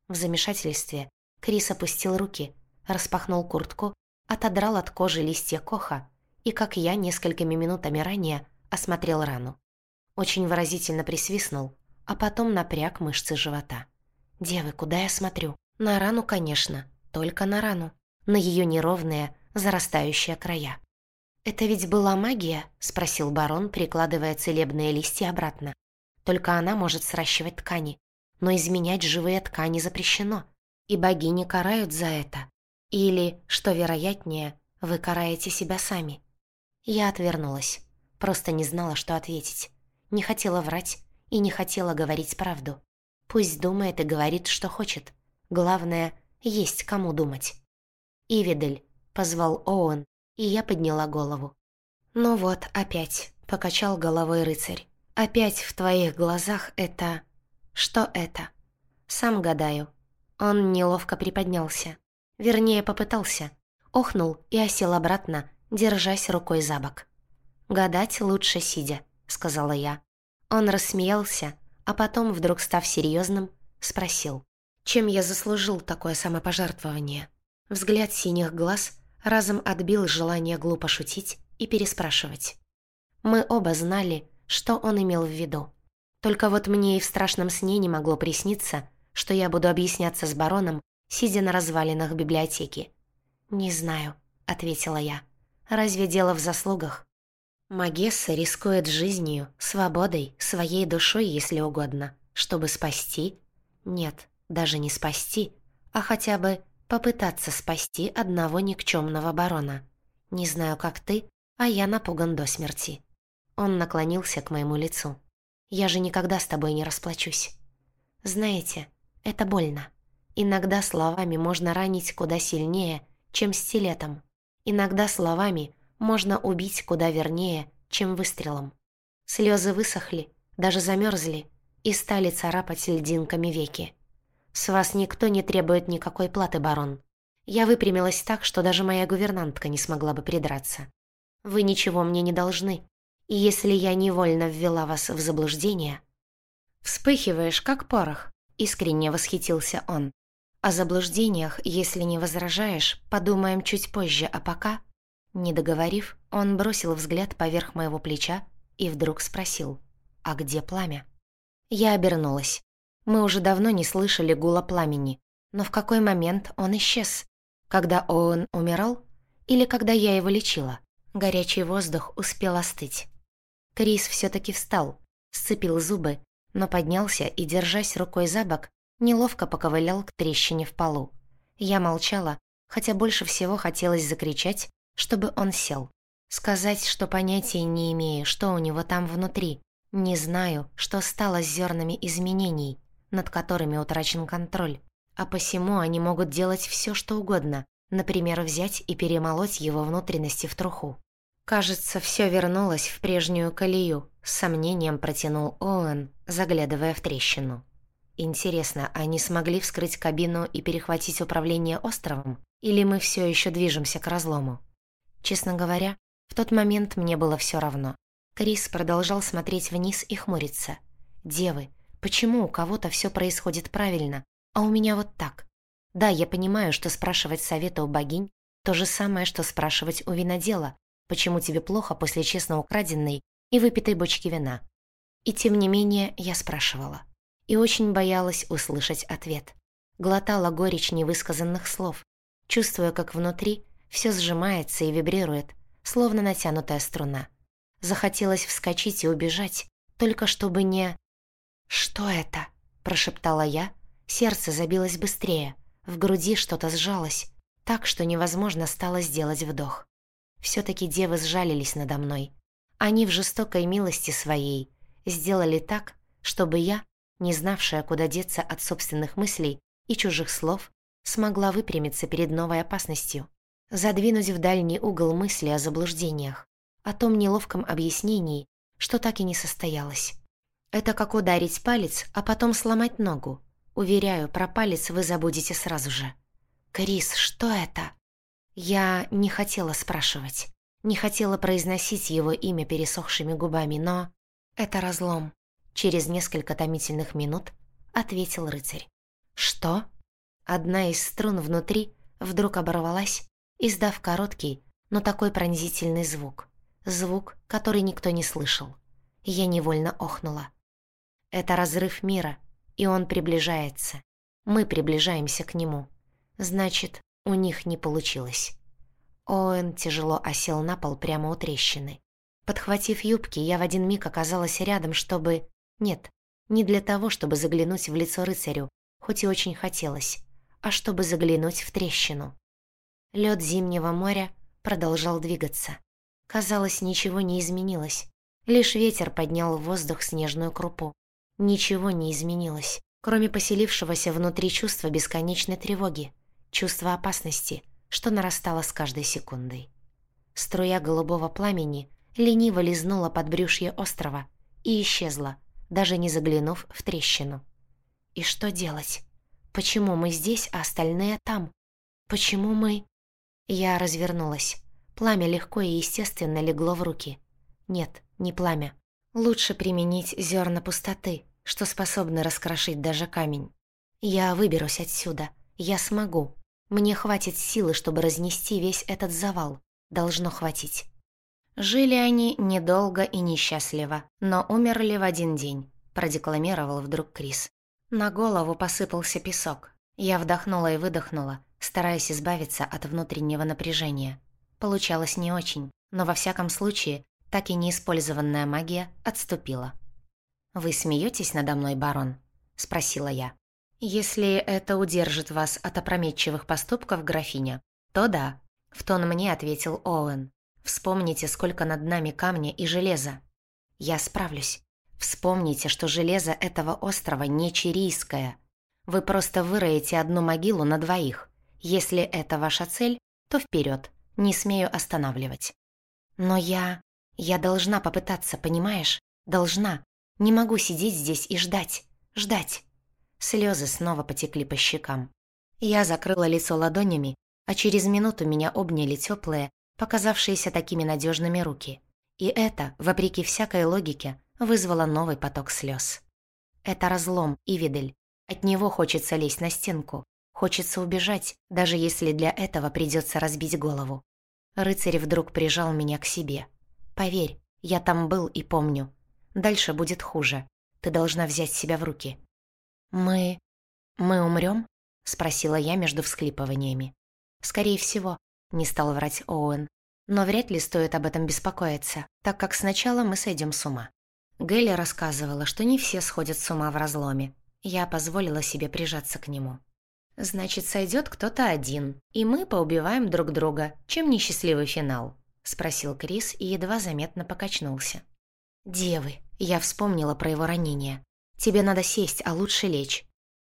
A: В замешательстве Крис опустил руки, распахнул куртку, отодрал от кожи листья коха и, как я несколькими минутами ранее, осмотрел рану. Очень выразительно присвистнул, а потом напряг мышцы живота. «Девы, куда я смотрю? На рану, конечно, только на рану. На ее неровные, зарастающие края. «Это ведь была магия?» — спросил барон, прикладывая целебные листья обратно. «Только она может сращивать ткани. Но изменять живые ткани запрещено, и богини карают за это. Или, что вероятнее, вы караете себя сами». Я отвернулась. Просто не знала, что ответить. Не хотела врать и не хотела говорить правду. Пусть думает и говорит, что хочет. Главное, есть кому думать. «Ивидель», — позвал Оуэн, и я подняла голову. «Ну вот, опять», — покачал головой рыцарь. «Опять в твоих глазах это... Что это?» «Сам гадаю». Он неловко приподнялся. Вернее, попытался. Охнул и осел обратно, держась рукой за бок. «Гадать лучше сидя», — сказала я. Он рассмеялся, а потом, вдруг став серьезным, спросил, чем я заслужил такое самопожертвование. Взгляд синих глаз разом отбил желание глупо шутить и переспрашивать. Мы оба знали, что он имел в виду. Только вот мне и в страшном сне не могло присниться, что я буду объясняться с бароном, сидя на развалинах библиотеки. «Не знаю», — ответила я. «Разве дело в заслугах?» Магесса рискует жизнью, свободой, своей душой, если угодно, чтобы спасти... Нет, даже не спасти, а хотя бы попытаться спасти одного никчемного барона. Не знаю, как ты, а я напуган до смерти. Он наклонился к моему лицу. Я же никогда с тобой не расплачусь. Знаете, это больно. Иногда словами можно ранить куда сильнее, чем стилетом. Иногда словами можно убить куда вернее, чем выстрелом. Слезы высохли, даже замерзли и стали царапать льдинками веки. «С вас никто не требует никакой платы, барон». Я выпрямилась так, что даже моя гувернантка не смогла бы придраться. «Вы ничего мне не должны, и если я невольно ввела вас в заблуждение...» «Вспыхиваешь, как порох», — искренне восхитился он. «О заблуждениях, если не возражаешь, подумаем чуть позже, а пока...» Не договорив, он бросил взгляд поверх моего плеча и вдруг спросил, «А где пламя?» Я обернулась. Мы уже давно не слышали гула пламени, но в какой момент он исчез? Когда Оуэн умирал? Или когда я его лечила? Горячий воздух успел остыть. Крис все таки встал, сцепил зубы, но поднялся и, держась рукой за бок, неловко поковылял к трещине в полу. Я молчала, хотя больше всего хотелось закричать чтобы он сел. Сказать, что понятия не имею, что у него там внутри. Не знаю, что стало с зернами изменений, над которыми утрачен контроль. А посему они могут делать все, что угодно, например, взять и перемолоть его внутренности в труху. Кажется, все вернулось в прежнюю колею, с сомнением протянул Оуэн, заглядывая в трещину. Интересно, они смогли вскрыть кабину и перехватить управление островом? Или мы все еще движемся к разлому? Честно говоря, в тот момент мне было все равно. Крис продолжал смотреть вниз и хмуриться. «Девы, почему у кого-то все происходит правильно, а у меня вот так? Да, я понимаю, что спрашивать совета у богинь — то же самое, что спрашивать у винодела, почему тебе плохо после честно украденной и выпитой бочки вина. И тем не менее я спрашивала. И очень боялась услышать ответ. Глотала горечь невысказанных слов, чувствуя, как внутри все сжимается и вибрирует, словно натянутая струна. Захотелось вскочить и убежать, только чтобы не... «Что это?» – прошептала я. Сердце забилось быстрее, в груди что-то сжалось, так, что невозможно стало сделать вдох. все таки девы сжалились надо мной. Они в жестокой милости своей сделали так, чтобы я, не знавшая, куда деться от собственных мыслей и чужих слов, смогла выпрямиться перед новой опасностью задвинуть в дальний угол мысли о заблуждениях, о том неловком объяснении, что так и не состоялось. Это как ударить палец, а потом сломать ногу. Уверяю, про палец вы забудете сразу же. «Крис, что это?» Я не хотела спрашивать, не хотела произносить его имя пересохшими губами, но... «Это разлом», — через несколько томительных минут ответил рыцарь. «Что?» Одна из струн внутри вдруг оборвалась, издав короткий, но такой пронзительный звук. Звук, который никто не слышал. Я невольно охнула. Это разрыв мира, и он приближается. Мы приближаемся к нему. Значит, у них не получилось. Оуэн тяжело осел на пол прямо у трещины. Подхватив юбки, я в один миг оказалась рядом, чтобы... Нет, не для того, чтобы заглянуть в лицо рыцарю, хоть и очень хотелось, а чтобы заглянуть в трещину. Лед зимнего моря продолжал двигаться. Казалось, ничего не изменилось. Лишь ветер поднял в воздух снежную крупу. Ничего не изменилось, кроме поселившегося внутри чувства бесконечной тревоги, чувства опасности, что нарастало с каждой секундой. Струя голубого пламени лениво лизнула под брюшье острова и исчезла, даже не заглянув в трещину. И что делать? Почему мы здесь, а остальные там? Почему мы...» Я развернулась. Пламя легко и естественно легло в руки. Нет, не пламя. Лучше применить зерна пустоты, что способны раскрошить даже камень. Я выберусь отсюда. Я смогу. Мне хватит силы, чтобы разнести весь этот завал. Должно хватить. Жили они недолго и несчастливо, но умерли в один день, продекламировал вдруг Крис. На голову посыпался песок. Я вдохнула и выдохнула, стараясь избавиться от внутреннего напряжения. Получалось не очень, но во всяком случае, так и неиспользованная магия отступила. «Вы смеетесь надо мной, барон?» – спросила я. «Если это удержит вас от опрометчивых поступков, графиня, то да», – в тон мне ответил Оуэн. «Вспомните, сколько над нами камня и железа. Я справлюсь. Вспомните, что железо этого острова не чирийское. Вы просто выроете одну могилу на двоих. Если это ваша цель, то вперед. Не смею останавливать. Но я... Я должна попытаться, понимаешь? Должна. Не могу сидеть здесь и ждать. Ждать. Слезы снова потекли по щекам. Я закрыла лицо ладонями, а через минуту меня обняли теплые, показавшиеся такими надежными руки. И это, вопреки всякой логике, вызвало новый поток слез. Это разлом, Ивидель. От него хочется лезть на стенку. Хочется убежать, даже если для этого придется разбить голову. Рыцарь вдруг прижал меня к себе. «Поверь, я там был и помню. Дальше будет хуже. Ты должна взять себя в руки». «Мы... мы умрем?» — спросила я между всклипываниями. «Скорее всего», — не стал врать Оуэн. «Но вряд ли стоит об этом беспокоиться, так как сначала мы сойдем с ума». Гелли рассказывала, что не все сходят с ума в разломе. Я позволила себе прижаться к нему. «Значит, сойдет кто-то один, и мы поубиваем друг друга. Чем несчастливый финал?» — спросил Крис и едва заметно покачнулся. «Девы, я вспомнила про его ранение. Тебе надо сесть, а лучше лечь.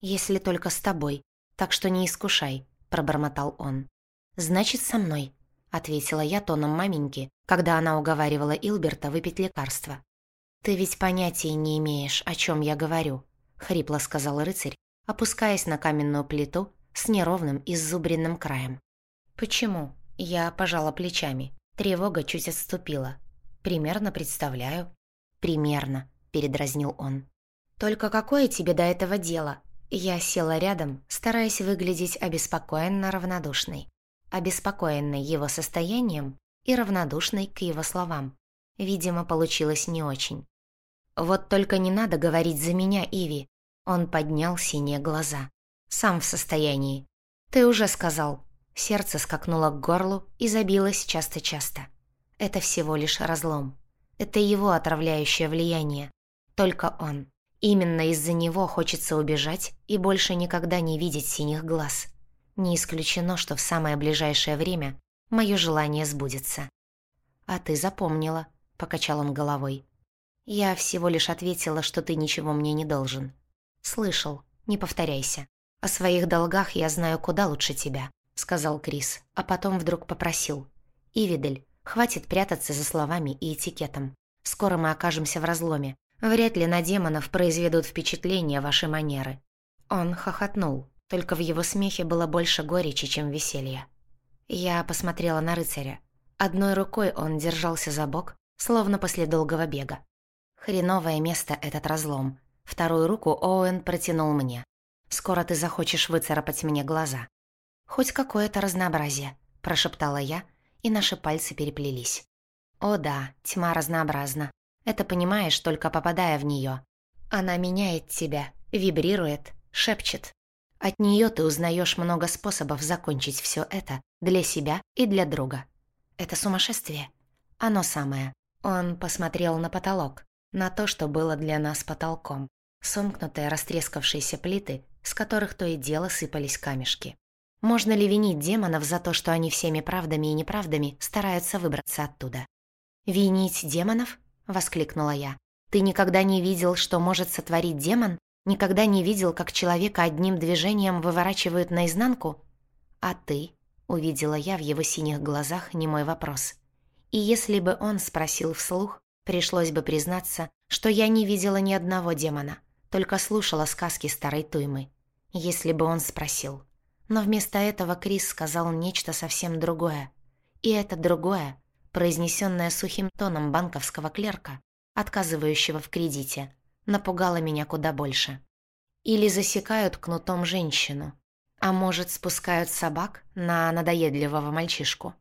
A: Если только с тобой, так что не искушай», — пробормотал он. «Значит, со мной», — ответила я тоном маменьки, когда она уговаривала Илберта выпить лекарство. «Ты ведь понятия не имеешь, о чем я говорю», — хрипло сказал рыцарь, опускаясь на каменную плиту с неровным иззубренным краем. «Почему?» — я пожала плечами. Тревога чуть отступила. «Примерно представляю». «Примерно», — передразнил он. «Только какое тебе до этого дело?» Я села рядом, стараясь выглядеть обеспокоенно равнодушной. Обеспокоенной его состоянием и равнодушной к его словам. Видимо, получилось не очень. «Вот только не надо говорить за меня, Иви». Он поднял синие глаза. «Сам в состоянии. Ты уже сказал». Сердце скакнуло к горлу и забилось часто-часто. Это всего лишь разлом. Это его отравляющее влияние. Только он. Именно из-за него хочется убежать и больше никогда не видеть синих глаз. Не исключено, что в самое ближайшее время мое желание сбудется. «А ты запомнила», — покачал он головой. «Я всего лишь ответила, что ты ничего мне не должен. Слышал, не повторяйся. О своих долгах я знаю куда лучше тебя», — сказал Крис, а потом вдруг попросил. «Ивидель, хватит прятаться за словами и этикетом. Скоро мы окажемся в разломе. Вряд ли на демонов произведут впечатление ваши манеры». Он хохотнул, только в его смехе было больше горечи, чем веселья. Я посмотрела на рыцаря. Одной рукой он держался за бок, словно после долгого бега. Хреновое место этот разлом. Вторую руку Оуэн протянул мне. «Скоро ты захочешь выцарапать мне глаза». «Хоть какое-то разнообразие», – прошептала я, и наши пальцы переплелись. «О да, тьма разнообразна. Это понимаешь, только попадая в нее. Она меняет тебя, вибрирует, шепчет. От нее ты узнаешь много способов закончить все это для себя и для друга. Это сумасшествие. Оно самое. Он посмотрел на потолок на то, что было для нас потолком. Сомкнутые растрескавшиеся плиты, с которых то и дело сыпались камешки. Можно ли винить демонов за то, что они всеми правдами и неправдами стараются выбраться оттуда? «Винить демонов?» — воскликнула я. «Ты никогда не видел, что может сотворить демон? Никогда не видел, как человека одним движением выворачивают наизнанку? А ты?» — увидела я в его синих глазах немой вопрос. И если бы он спросил вслух, Пришлось бы признаться, что я не видела ни одного демона, только слушала сказки старой Туймы. если бы он спросил. Но вместо этого Крис сказал нечто совсем другое. И это другое, произнесенное сухим тоном банковского клерка, отказывающего в кредите, напугало меня куда больше. Или засекают кнутом женщину, а может, спускают собак на надоедливого мальчишку.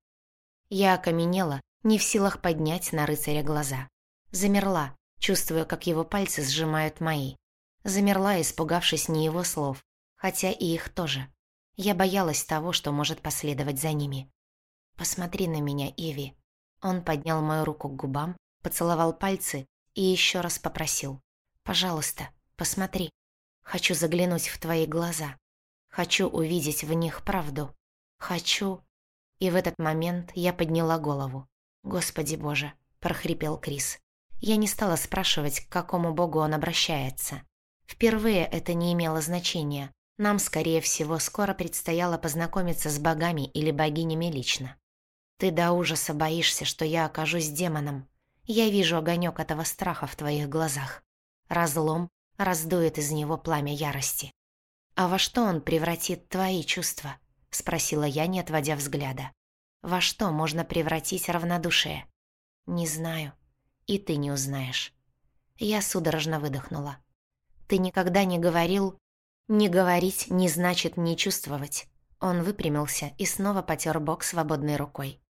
A: Я окаменела, не в силах поднять на рыцаря глаза. Замерла, чувствуя, как его пальцы сжимают мои. Замерла, испугавшись не его слов, хотя и их тоже. Я боялась того, что может последовать за ними. «Посмотри на меня, Иви». Он поднял мою руку к губам, поцеловал пальцы и еще раз попросил. «Пожалуйста, посмотри. Хочу заглянуть в твои глаза. Хочу увидеть в них правду. Хочу...» И в этот момент я подняла голову. «Господи Боже!» – прохрипел Крис. Я не стала спрашивать, к какому богу он обращается. Впервые это не имело значения. Нам, скорее всего, скоро предстояло познакомиться с богами или богинями лично. Ты до ужаса боишься, что я окажусь демоном. Я вижу огонек этого страха в твоих глазах. Разлом раздует из него пламя ярости. А во что он превратит твои чувства? Спросила я, не отводя взгляда. Во что можно превратить равнодушие? Не знаю. И ты не узнаешь. Я судорожно выдохнула. Ты никогда не говорил... Не говорить не значит не чувствовать. Он выпрямился и снова потер бок свободной рукой.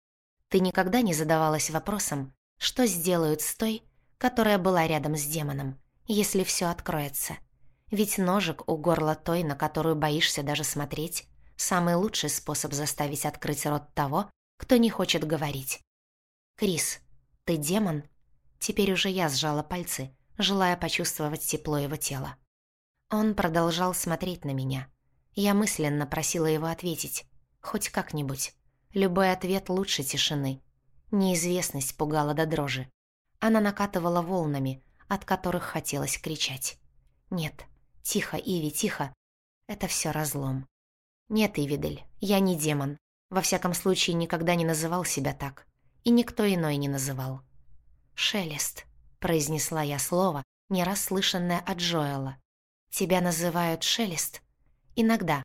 A: Ты никогда не задавалась вопросом, что сделают с той, которая была рядом с демоном, если все откроется? Ведь ножик у горла той, на которую боишься даже смотреть, самый лучший способ заставить открыть рот того, кто не хочет говорить. «Крис, ты демон?» Теперь уже я сжала пальцы, желая почувствовать тепло его тела. Он продолжал смотреть на меня. Я мысленно просила его ответить. Хоть как-нибудь. Любой ответ лучше тишины. Неизвестность пугала до дрожи. Она накатывала волнами, от которых хотелось кричать. «Нет, тихо, Иви, тихо. Это все разлом. Нет, Ивидель, я не демон. Во всяком случае, никогда не называл себя так. И никто иной не называл. «Шелест», — произнесла я слово, не раз слышанное от Джоэла. «Тебя называют Шелест?» «Иногда.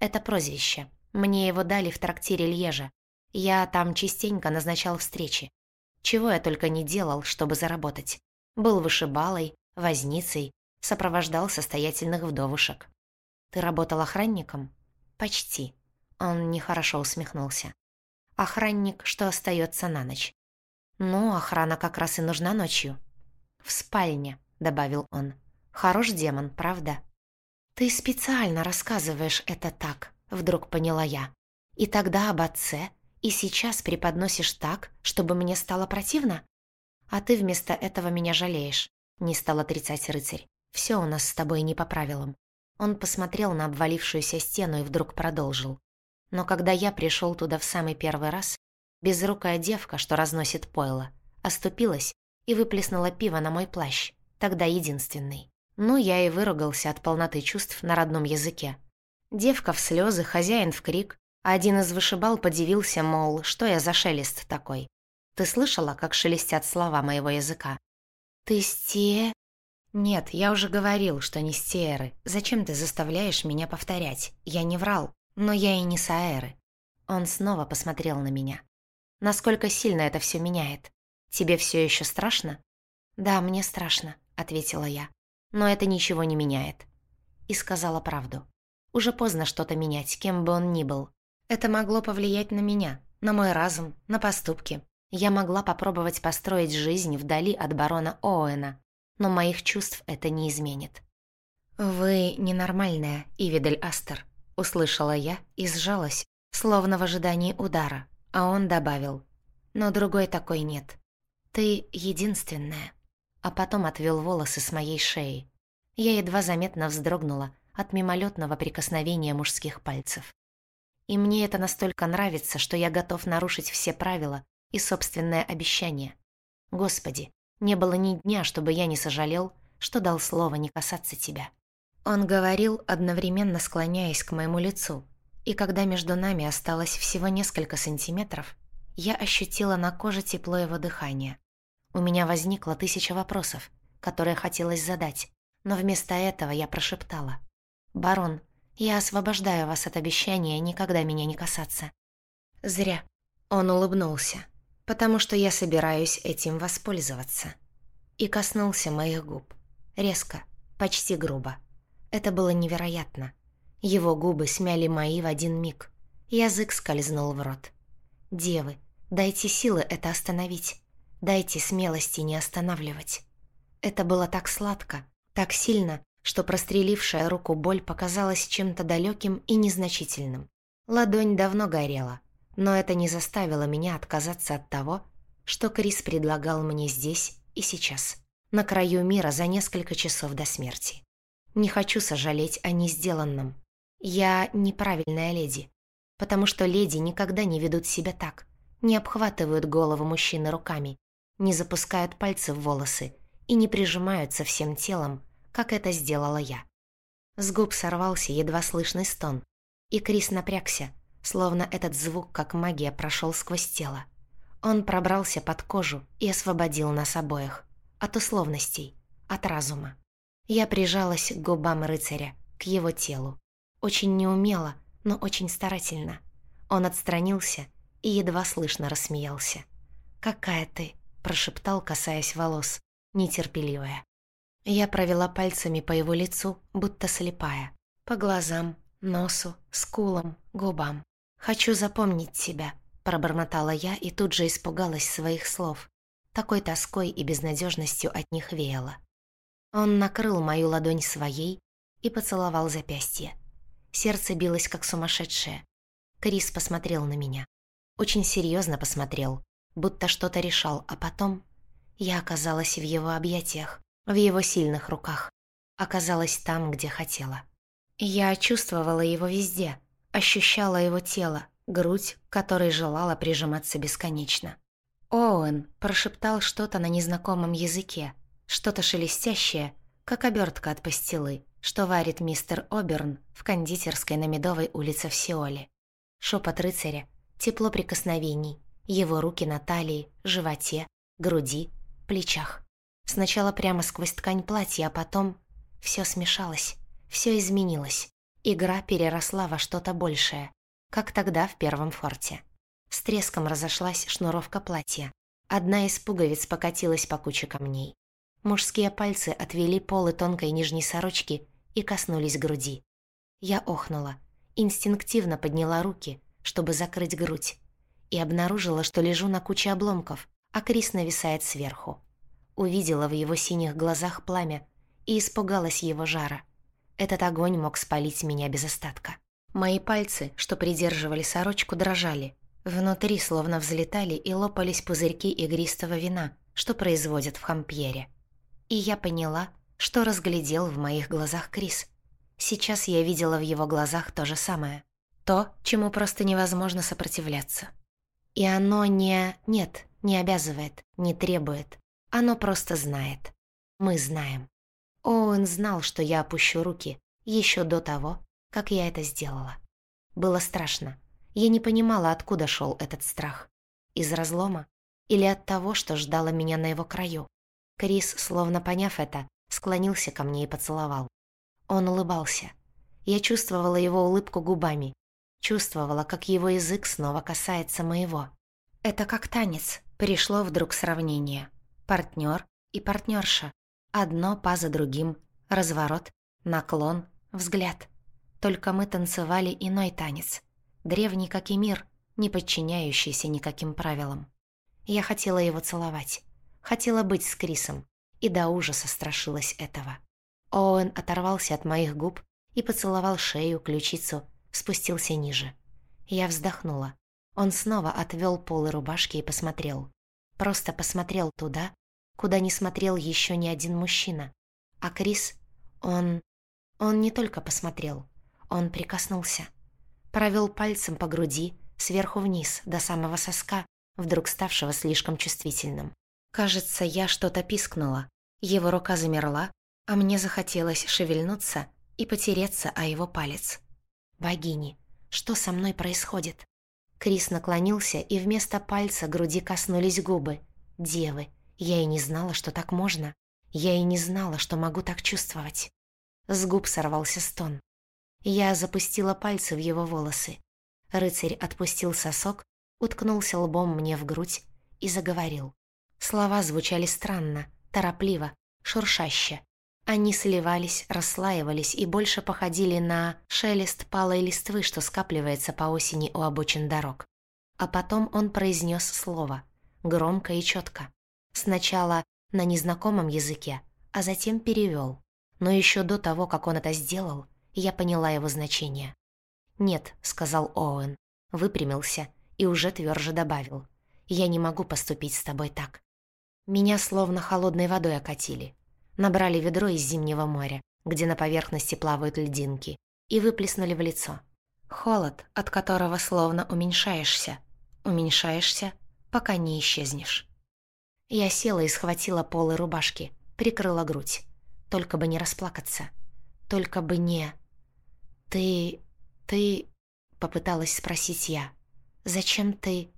A: Это прозвище. Мне его дали в трактире Льежа. Я там частенько назначал встречи. Чего я только не делал, чтобы заработать. Был вышибалой, возницей, сопровождал состоятельных вдовушек. Ты работал охранником? Почти. Он нехорошо усмехнулся. Охранник, что остается на ночь. Ну, охрана как раз и нужна ночью. В спальне, добавил он. Хорош демон, правда? Ты специально рассказываешь это так, вдруг поняла я. И тогда об отце, и сейчас преподносишь так, чтобы мне стало противно? А ты вместо этого меня жалеешь, не стал отрицать рыцарь. Все у нас с тобой не по правилам. Он посмотрел на обвалившуюся стену и вдруг продолжил. Но когда я пришел туда в самый первый раз, безрукая девка, что разносит пойло, оступилась и выплеснула пиво на мой плащ, тогда единственный. Ну, я и выругался от полноты чувств на родном языке. Девка в слезы, хозяин в крик, а один из вышибал подивился, мол, что я за шелест такой. Ты слышала, как шелестят слова моего языка? «Ты сте...» «Нет, я уже говорил, что не стееры. Зачем ты заставляешь меня повторять? Я не врал, но я и не саэры». Он снова посмотрел на меня. «Насколько сильно это все меняет? Тебе все еще страшно?» «Да, мне страшно», — ответила я. «Но это ничего не меняет». И сказала правду. Уже поздно что-то менять, кем бы он ни был. Это могло повлиять на меня, на мой разум, на поступки. Я могла попробовать построить жизнь вдали от барона Оуэна, но моих чувств это не изменит. «Вы ненормальная, Ивидель Астер», — услышала я и сжалась, словно в ожидании удара, а он добавил. «Но другой такой нет. Ты единственная». А потом отвел волосы с моей шеи. Я едва заметно вздрогнула, от мимолетного прикосновения мужских пальцев. И мне это настолько нравится, что я готов нарушить все правила и собственное обещание. Господи, не было ни дня, чтобы я не сожалел, что дал слово не касаться тебя. Он говорил, одновременно склоняясь к моему лицу, и когда между нами осталось всего несколько сантиметров, я ощутила на коже тепло его дыхания. У меня возникло тысяча вопросов, которые хотелось задать, но вместо этого я прошептала. «Барон, Я освобождаю вас от обещания никогда меня не касаться». Зря. Он улыбнулся, потому что я собираюсь этим воспользоваться. И коснулся моих губ. Резко, почти грубо. Это было невероятно. Его губы смяли мои в один миг. Язык скользнул в рот. «Девы, дайте силы это остановить. Дайте смелости не останавливать». Это было так сладко, так сильно, что прострелившая руку боль показалась чем-то далеким и незначительным. Ладонь давно горела, но это не заставило меня отказаться от того, что Крис предлагал мне здесь и сейчас, на краю мира за несколько часов до смерти. Не хочу сожалеть о несделанном. Я неправильная леди, потому что леди никогда не ведут себя так, не обхватывают голову мужчины руками, не запускают пальцы в волосы и не прижимаются всем телом, как это сделала я. С губ сорвался едва слышный стон, и Крис напрягся, словно этот звук, как магия, прошел сквозь тело. Он пробрался под кожу и освободил нас обоих. От условностей, от разума. Я прижалась к губам рыцаря, к его телу. Очень неумело, но очень старательно. Он отстранился и едва слышно рассмеялся. «Какая ты!» – прошептал, касаясь волос, нетерпеливая. Я провела пальцами по его лицу, будто слепая. По глазам, носу, скулам, губам. «Хочу запомнить тебя», – пробормотала я и тут же испугалась своих слов. Такой тоской и безнадежностью от них веяло. Он накрыл мою ладонь своей и поцеловал запястье. Сердце билось как сумасшедшее. Крис посмотрел на меня. Очень серьезно посмотрел, будто что-то решал, а потом я оказалась в его объятиях, в его сильных руках. Оказалась там, где хотела. Я чувствовала его везде, ощущала его тело, грудь, которой желала прижиматься бесконечно. Оуэн прошептал что-то на незнакомом языке, что-то шелестящее, как обертка от пастилы, что варит мистер Оберн в кондитерской на Медовой улице в Сеоле. Шепот рыцаря, тепло прикосновений, его руки на талии, животе, груди, плечах. Сначала прямо сквозь ткань платья, а потом все смешалось, все изменилось. Игра переросла во что-то большее, как тогда в первом форте. С треском разошлась шнуровка платья. Одна из пуговиц покатилась по куче камней. Мужские пальцы отвели полы тонкой нижней сорочки и коснулись груди. Я охнула, инстинктивно подняла руки, чтобы закрыть грудь, и обнаружила, что лежу на куче обломков, а Крис нависает сверху. Увидела в его синих глазах пламя и испугалась его жара. Этот огонь мог спалить меня без остатка. Мои пальцы, что придерживали сорочку, дрожали. Внутри словно взлетали и лопались пузырьки игристого вина, что производят в Хампьере. И я поняла, что разглядел в моих глазах Крис. Сейчас я видела в его глазах то же самое. То, чему просто невозможно сопротивляться. И оно не... нет, не обязывает, не требует. Оно просто знает. Мы знаем. Оуэн знал, что я опущу руки еще до того, как я это сделала. Было страшно. Я не понимала, откуда шел этот страх. Из разлома или от того, что ждало меня на его краю. Крис, словно поняв это, склонился ко мне и поцеловал. Он улыбался. Я чувствовала его улыбку губами. Чувствовала, как его язык снова касается моего. Это как танец. Пришло вдруг сравнение. Партнер и партнерша. Одно па за другим. Разворот, наклон, взгляд. Только мы танцевали иной танец. Древний, как и мир, не подчиняющийся никаким правилам. Я хотела его целовать. Хотела быть с Крисом, и до ужаса страшилась этого. Оуэн оторвался от моих губ и поцеловал шею, ключицу, спустился ниже. Я вздохнула. Он снова отвел полы рубашки и посмотрел. Просто посмотрел туда, куда не смотрел еще ни один мужчина. А Крис, он... Он не только посмотрел, он прикоснулся. Провел пальцем по груди, сверху вниз, до самого соска, вдруг ставшего слишком чувствительным. Кажется, я что-то пискнула. Его рука замерла, а мне захотелось шевельнуться и потереться о его палец. «Богини, что со мной происходит?» Крис наклонился, и вместо пальца груди коснулись губы. «Девы, я и не знала, что так можно. Я и не знала, что могу так чувствовать». С губ сорвался стон. Я запустила пальцы в его волосы. Рыцарь отпустил сосок, уткнулся лбом мне в грудь и заговорил. Слова звучали странно, торопливо, шуршаще. Они сливались, расслаивались и больше походили на шелест палой листвы, что скапливается по осени у обочин дорог. А потом он произнес слово, громко и четко. Сначала на незнакомом языке, а затем перевел. Но еще до того, как он это сделал, я поняла его значение. «Нет», — сказал Оуэн, выпрямился и уже тверже добавил. «Я не могу поступить с тобой так». Меня словно холодной водой окатили. Набрали ведро из зимнего моря, где на поверхности плавают льдинки, и выплеснули в лицо. Холод, от которого словно уменьшаешься. Уменьшаешься, пока не исчезнешь. Я села и схватила полы рубашки, прикрыла грудь. Только бы не расплакаться. Только бы не... «Ты... ты...» — попыталась спросить я. «Зачем ты...»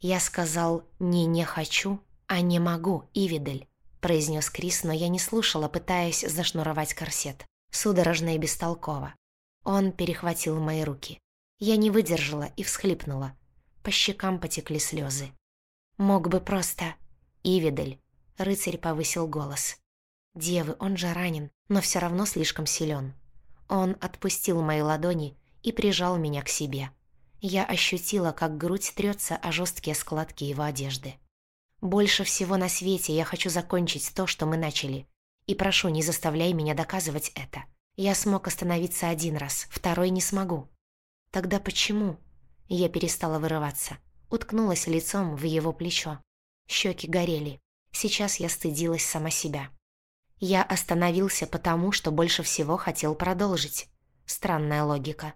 A: Я сказал «не не хочу», а «не могу, Ивидель», — произнес Крис, но я не слушала, пытаясь зашнуровать корсет. Судорожно и бестолково. Он перехватил мои руки. Я не выдержала и всхлипнула. По щекам потекли слезы. «Мог бы просто...» «Ивидель», — рыцарь повысил голос. «Девы, он же ранен, но все равно слишком силен. Он отпустил мои ладони и прижал меня к себе. Я ощутила, как грудь трется о жесткие складки его одежды. Больше всего на свете я хочу закончить то, что мы начали. И прошу, не заставляй меня доказывать это. Я смог остановиться один раз, второй не смогу. Тогда почему? Я перестала вырываться. Уткнулась лицом в его плечо. Щеки горели. Сейчас я стыдилась сама себя. Я остановился потому, что больше всего хотел продолжить. Странная логика.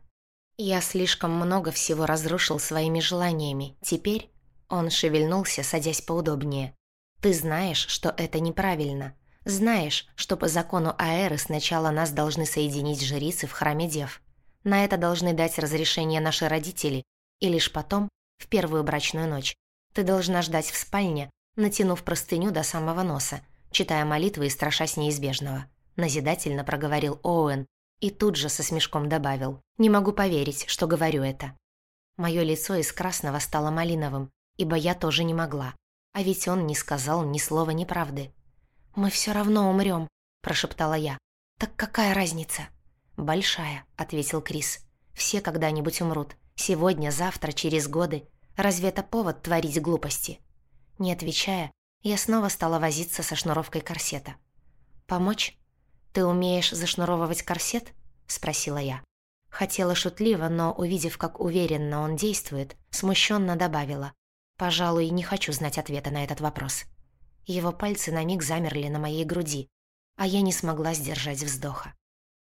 A: Я слишком много всего разрушил своими желаниями. Теперь он шевельнулся, садясь поудобнее. Ты знаешь, что это неправильно. Знаешь, что по закону Аэры сначала нас должны соединить жрицы в храме Дев. На это должны дать разрешение наши родители, и лишь потом, в первую брачную ночь, ты должна ждать в спальне, натянув простыню до самого носа, читая молитвы и страшась неизбежного. Назидательно проговорил Оуэн и тут же со смешком добавил. «Не могу поверить, что говорю это». Мое лицо из красного стало малиновым, ибо я тоже не могла. А ведь он не сказал ни слова неправды. «Мы все равно умрем», – прошептала я. «Так какая разница?» «Большая», – ответил Крис. «Все когда-нибудь умрут. Сегодня, завтра, через годы. Разве это повод творить глупости?» Не отвечая, я снова стала возиться со шнуровкой корсета. «Помочь? Ты умеешь зашнуровывать корсет?» — спросила я. Хотела шутливо, но, увидев, как уверенно он действует, смущенно добавила. «Пожалуй, не хочу знать ответа на этот вопрос». Его пальцы на миг замерли на моей груди, а я не смогла сдержать вздоха.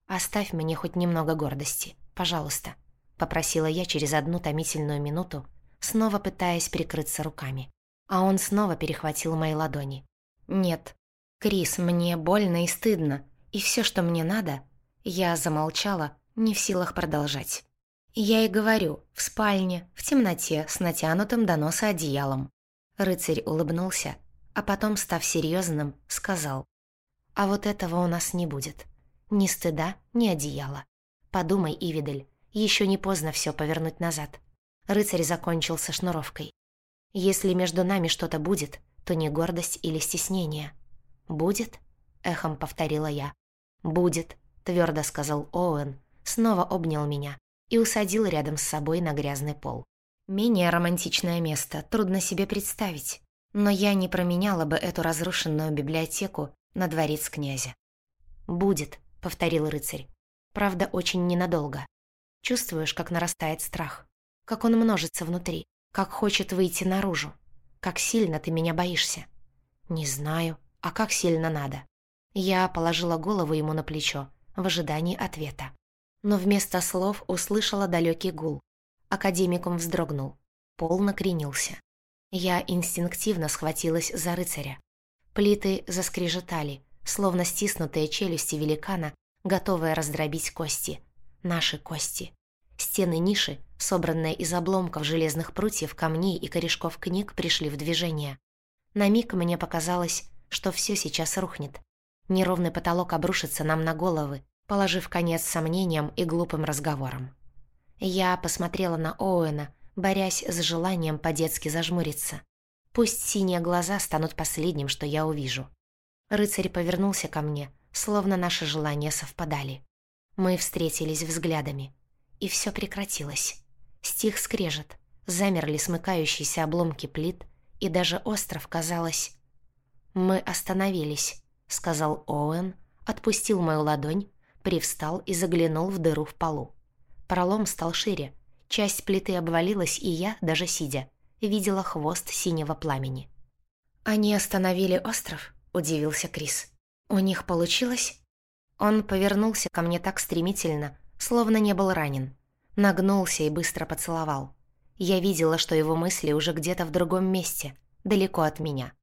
A: «Оставь мне хоть немного гордости, пожалуйста», — попросила я через одну томительную минуту, снова пытаясь прикрыться руками а он снова перехватил мои ладони. «Нет, Крис, мне больно и стыдно, и все, что мне надо...» Я замолчала, не в силах продолжать. Я и говорю, в спальне, в темноте, с натянутым до носа одеялом. Рыцарь улыбнулся, а потом, став серьезным, сказал. «А вот этого у нас не будет. Ни стыда, ни одеяла. Подумай, Ивидель, еще не поздно все повернуть назад». Рыцарь закончил со шнуровкой. Если между нами что-то будет, то не гордость или стеснение. «Будет?» — эхом повторила я. «Будет», — твердо сказал Оуэн, снова обнял меня и усадил рядом с собой на грязный пол. Менее романтичное место, трудно себе представить, но я не променяла бы эту разрушенную библиотеку на дворец князя. «Будет», — повторил рыцарь. «Правда, очень ненадолго. Чувствуешь, как нарастает страх, как он множится внутри, как хочет выйти наружу. Как сильно ты меня боишься. Не знаю, а как сильно надо. Я положила голову ему на плечо в ожидании ответа. Но вместо слов услышала далекий гул. Академикум вздрогнул. Пол накренился. Я инстинктивно схватилась за рыцаря. Плиты заскрежетали, словно стиснутые челюсти великана, готовые раздробить кости. Наши кости. Стены ниши, собранные из обломков железных прутьев, камней и корешков книг, пришли в движение. На миг мне показалось, что все сейчас рухнет. Неровный потолок обрушится нам на головы, положив конец сомнениям и глупым разговорам. Я посмотрела на Оуэна, борясь с желанием по-детски зажмуриться. Пусть синие глаза станут последним, что я увижу. Рыцарь повернулся ко мне, словно наши желания совпадали. Мы встретились взглядами, и все прекратилось. Стих скрежет, замерли смыкающиеся обломки плит, и даже остров, казалось... «Мы остановились», — сказал Оуэн, отпустил мою ладонь, привстал и заглянул в дыру в полу. Пролом стал шире, часть плиты обвалилась, и я, даже сидя, видела хвост синего пламени. «Они остановили остров?» — удивился Крис. «У них получилось?» Он повернулся ко мне так стремительно, словно не был ранен. Нагнулся и быстро поцеловал. Я видела, что его мысли уже где-то в другом месте, далеко от меня.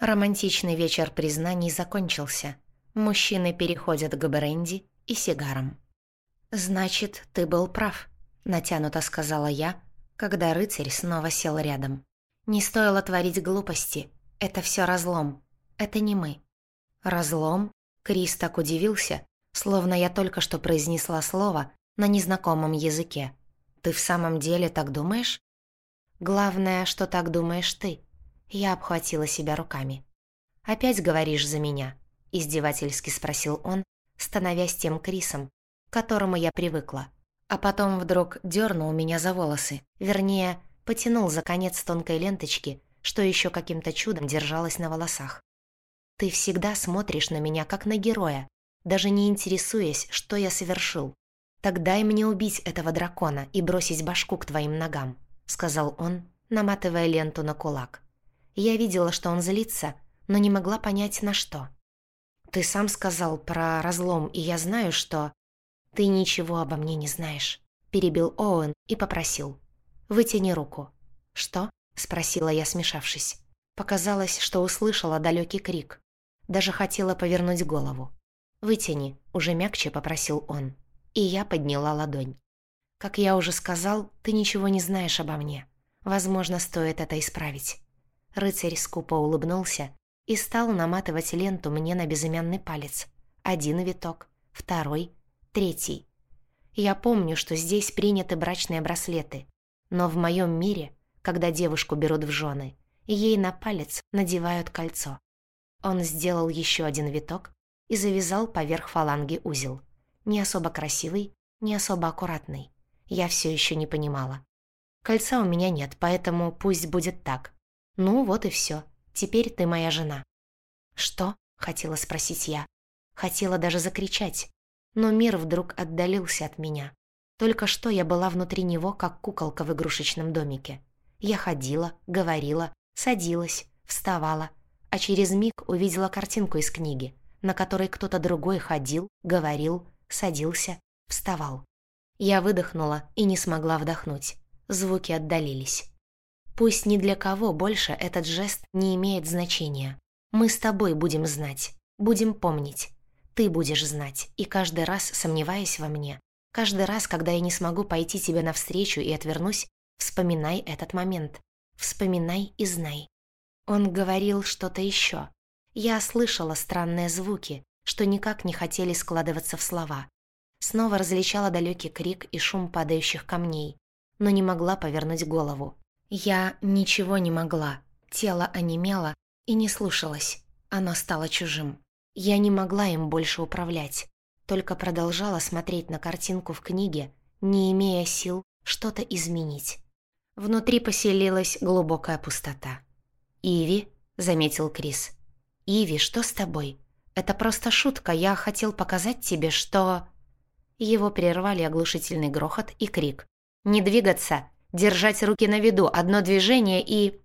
A: Романтичный вечер признаний закончился. Мужчины переходят к бренди и сигарам. «Значит, ты был прав», — натянуто сказала я, когда рыцарь снова сел рядом. «Не стоило творить глупости. Это все разлом. Это не мы». «Разлом?» Крис так удивился, словно я только что произнесла слово на незнакомом языке. «Ты в самом деле так думаешь?» «Главное, что так думаешь ты». Я обхватила себя руками. «Опять говоришь за меня?» – издевательски спросил он, становясь тем Крисом, к которому я привыкла. А потом вдруг дернул меня за волосы, вернее, потянул за конец тонкой ленточки, что еще каким-то чудом держалась на волосах. «Ты всегда смотришь на меня, как на героя, даже не интересуясь, что я совершил. Так дай мне убить этого дракона и бросить башку к твоим ногам», — сказал он, наматывая ленту на кулак. Я видела, что он злится, но не могла понять, на что. «Ты сам сказал про разлом, и я знаю, что...» «Ты ничего обо мне не знаешь», — перебил Оуэн и попросил. «Вытяни руку». «Что?» — спросила я, смешавшись. Показалось, что услышала далекий крик. Даже хотела повернуть голову. «Вытяни», — уже мягче попросил он. И я подняла ладонь. «Как я уже сказал, ты ничего не знаешь обо мне. Возможно, стоит это исправить». Рыцарь скупо улыбнулся и стал наматывать ленту мне на безымянный палец. Один виток, второй, третий. Я помню, что здесь приняты брачные браслеты, но в моем мире, когда девушку берут в жены, ей на палец надевают кольцо. Он сделал еще один виток и завязал поверх фаланги узел. Не особо красивый, не особо аккуратный. Я все еще не понимала. Кольца у меня нет, поэтому пусть будет так. Ну вот и все. Теперь ты моя жена. Что? Хотела спросить я. Хотела даже закричать, но мир вдруг отдалился от меня. Только что я была внутри него, как куколка в игрушечном домике. Я ходила, говорила, садилась, вставала, а через миг увидела картинку из книги, на которой кто-то другой ходил, говорил, садился, вставал. Я выдохнула и не смогла вдохнуть. Звуки отдалились. Пусть ни для кого больше этот жест не имеет значения. Мы с тобой будем знать, будем помнить, ты будешь знать, и каждый раз, сомневаясь во мне, каждый раз, когда я не смогу пойти тебе навстречу и отвернусь, вспоминай этот момент. Вспоминай и знай. Он говорил что-то еще. Я слышала странные звуки, что никак не хотели складываться в слова. Снова различала далекий крик и шум падающих камней, но не могла повернуть голову. Я ничего не могла. Тело онемело и не слушалось. Оно стало чужим. Я не могла им больше управлять, только продолжала смотреть на картинку в книге, не имея сил что-то изменить. Внутри поселилась глубокая пустота. «Иви», — заметил Крис. «Иви, что с тобой? Это просто шутка, я хотел показать тебе, что...» Его прервали оглушительный грохот и крик. «Не двигаться! Держать руки на виду! Одно движение и...»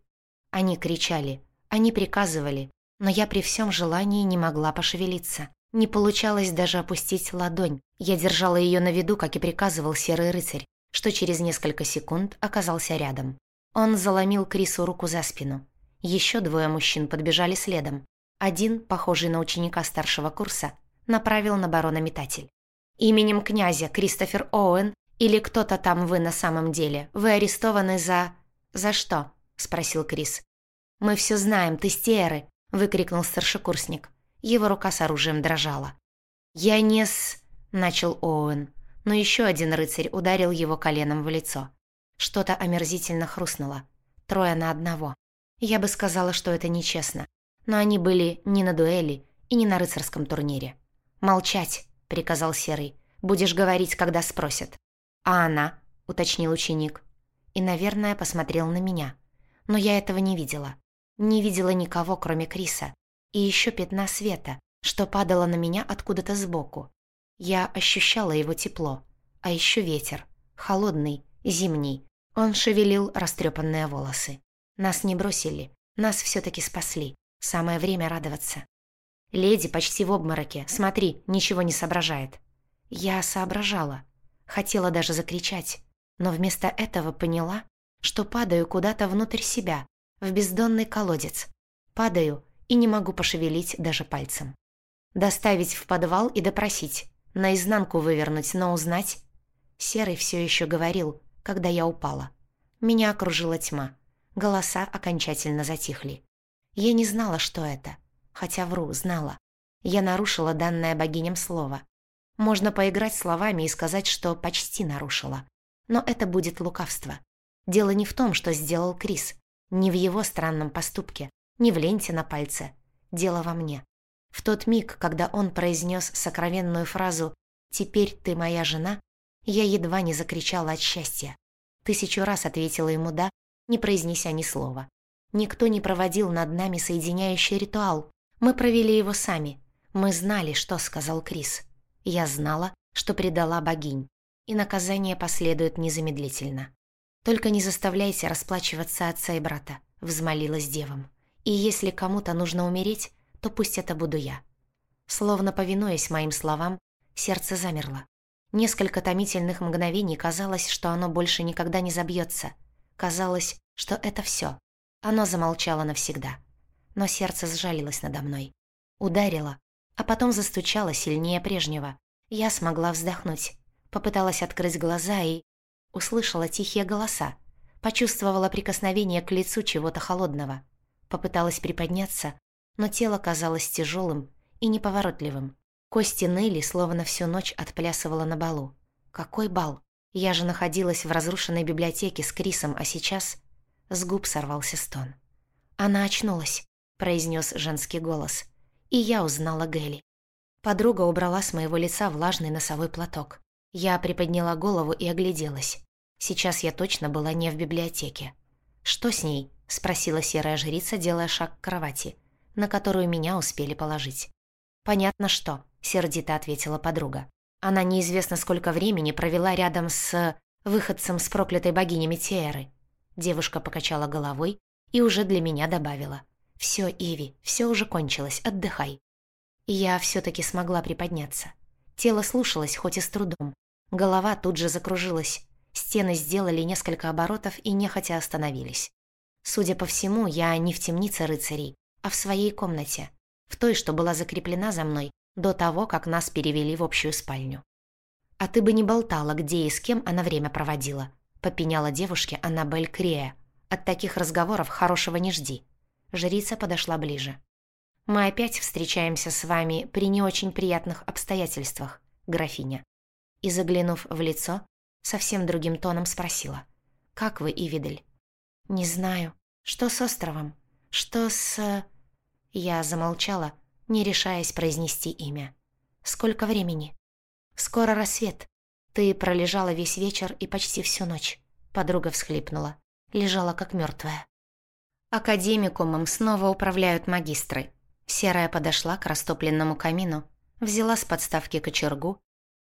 A: Они кричали, они приказывали, но я при всем желании не могла пошевелиться. Не получалось даже опустить ладонь. Я держала ее на виду, как и приказывал серый рыцарь, что через несколько секунд оказался рядом. Он заломил Крису руку за спину. Еще двое мужчин подбежали следом. Один, похожий на ученика старшего курса, направил на барона метатель. «Именем князя Кристофер Оуэн или кто-то там вы на самом деле, вы арестованы за...» «За что?» – спросил Крис. «Мы все знаем, ты стеры выкрикнул старшекурсник. Его рука с оружием дрожала. «Я не с...» — начал Оуэн, но еще один рыцарь ударил его коленом в лицо. Что-то омерзительно хрустнуло. Трое на одного. Я бы сказала, что это нечестно. Но они были не на дуэли и не на рыцарском турнире. «Молчать», — приказал Серый. «Будешь говорить, когда спросят». «А она?» — уточнил ученик. И, наверное, посмотрел на меня. Но я этого не видела. Не видела никого, кроме Криса. И еще пятна света, что падало на меня откуда-то сбоку. Я ощущала его тепло. А еще ветер. Холодный, зимний. Он шевелил растрепанные волосы. Нас не бросили. Нас все-таки спасли. Самое время радоваться. Леди почти в обмороке. Смотри, ничего не соображает. Я соображала. Хотела даже закричать. Но вместо этого поняла, что падаю куда-то внутрь себя, в бездонный колодец. Падаю и не могу пошевелить даже пальцем. Доставить в подвал и допросить. Наизнанку вывернуть, но узнать. Серый все еще говорил, когда я упала. Меня окружила тьма. Голоса окончательно затихли. Я не знала, что это. Хотя вру, знала. Я нарушила данное богиням слово. Можно поиграть словами и сказать, что почти нарушила. Но это будет лукавство. Дело не в том, что сделал Крис, не в его странном поступке, не в ленте на пальце. Дело во мне. В тот миг, когда он произнес сокровенную фразу «Теперь ты моя жена», я едва не закричала от счастья. Тысячу раз ответила ему «да», не произнеся ни слова. Никто не проводил над нами соединяющий ритуал. Мы провели его сами. Мы знали, что сказал Крис. Я знала, что предала богинь. И наказание последует незамедлительно. «Только не заставляйте расплачиваться отца и брата», — взмолилась девам. «И если кому-то нужно умереть, то пусть это буду я». Словно повинуясь моим словам, сердце замерло. Несколько томительных мгновений казалось, что оно больше никогда не забьется. Казалось, что это все. Оно замолчало навсегда. Но сердце сжалилось надо мной. Ударило, а потом застучало сильнее прежнего. Я смогла вздохнуть. Попыталась открыть глаза и услышала тихие голоса, почувствовала прикосновение к лицу чего-то холодного. Попыталась приподняться, но тело казалось тяжелым и неповоротливым. Кости ныли, словно всю ночь отплясывала на балу. Какой бал? Я же находилась в разрушенной библиотеке с Крисом, а сейчас... С губ сорвался стон. «Она очнулась», — произнес женский голос. И я узнала Гэли. Подруга убрала с моего лица влажный носовой платок. Я приподняла голову и огляделась. Сейчас я точно была не в библиотеке. «Что с ней?» — спросила серая жрица, делая шаг к кровати, на которую меня успели положить. «Понятно, что», — сердито ответила подруга. Она неизвестно сколько времени провела рядом с выходцем с проклятой богиней Метееры. Девушка покачала головой и уже для меня добавила. «Все, Иви, все уже кончилось, отдыхай». Я все-таки смогла приподняться. Тело слушалось, хоть и с трудом. Голова тут же закружилась, Стены сделали несколько оборотов и нехотя остановились. Судя по всему, я не в темнице рыцарей, а в своей комнате, в той, что была закреплена за мной до того, как нас перевели в общую спальню. «А ты бы не болтала, где и с кем она время проводила», попеняла девушке Аннабель Крея. «От таких разговоров хорошего не жди». Жрица подошла ближе. «Мы опять встречаемся с вами при не очень приятных обстоятельствах, графиня». И заглянув в лицо, совсем другим тоном спросила. «Как вы, Ивидель?» «Не знаю. Что с островом? Что с...» Я замолчала, не решаясь произнести имя. «Сколько времени?» «Скоро рассвет. Ты пролежала весь вечер и почти всю ночь». Подруга всхлипнула. Лежала как мертвая. Академикумом снова управляют магистры. Серая подошла к растопленному камину, взяла с подставки кочергу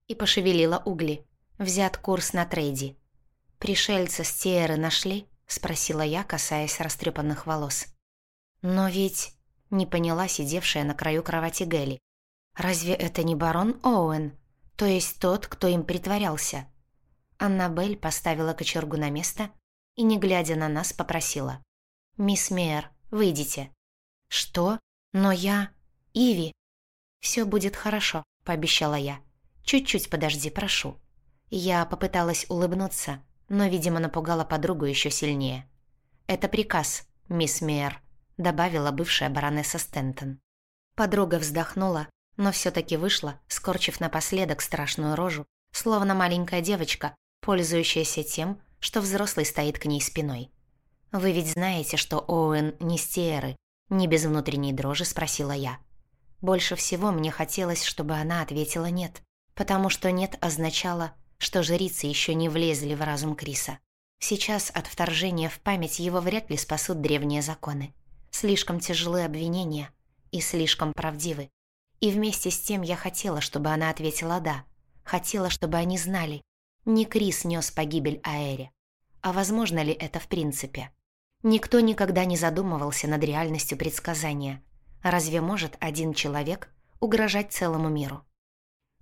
A: и пошевелила угли. Взят курс на трейди. «Пришельца с Тиэры нашли?» — спросила я, касаясь растрепанных волос. «Но ведь...» — не поняла сидевшая на краю кровати Гэлли. «Разве это не барон Оуэн? То есть тот, кто им притворялся?» Аннабель поставила кочергу на место и, не глядя на нас, попросила. «Мисс Мейер, выйдите». «Что? Но я...» «Иви». «Все будет хорошо», — пообещала я. «Чуть-чуть подожди, прошу». Я попыталась улыбнуться, но, видимо, напугала подругу еще сильнее. «Это приказ, мисс Мейер», — добавила бывшая баронесса Стентон. Подруга вздохнула, но все таки вышла, скорчив напоследок страшную рожу, словно маленькая девочка, пользующаяся тем, что взрослый стоит к ней спиной. «Вы ведь знаете, что Оуэн не стиеры?» Не без внутренней дрожи спросила я. Больше всего мне хотелось, чтобы она ответила «нет», потому что «нет» означало, что жрицы еще не влезли в разум Криса. Сейчас от вторжения в память его вряд ли спасут древние законы. Слишком тяжелые обвинения и слишком правдивы. И вместе с тем я хотела, чтобы она ответила «да». Хотела, чтобы они знали. Не Крис нес погибель Аэре. А возможно ли это в принципе? Никто никогда не задумывался над реальностью предсказания. Разве может один человек угрожать целому миру?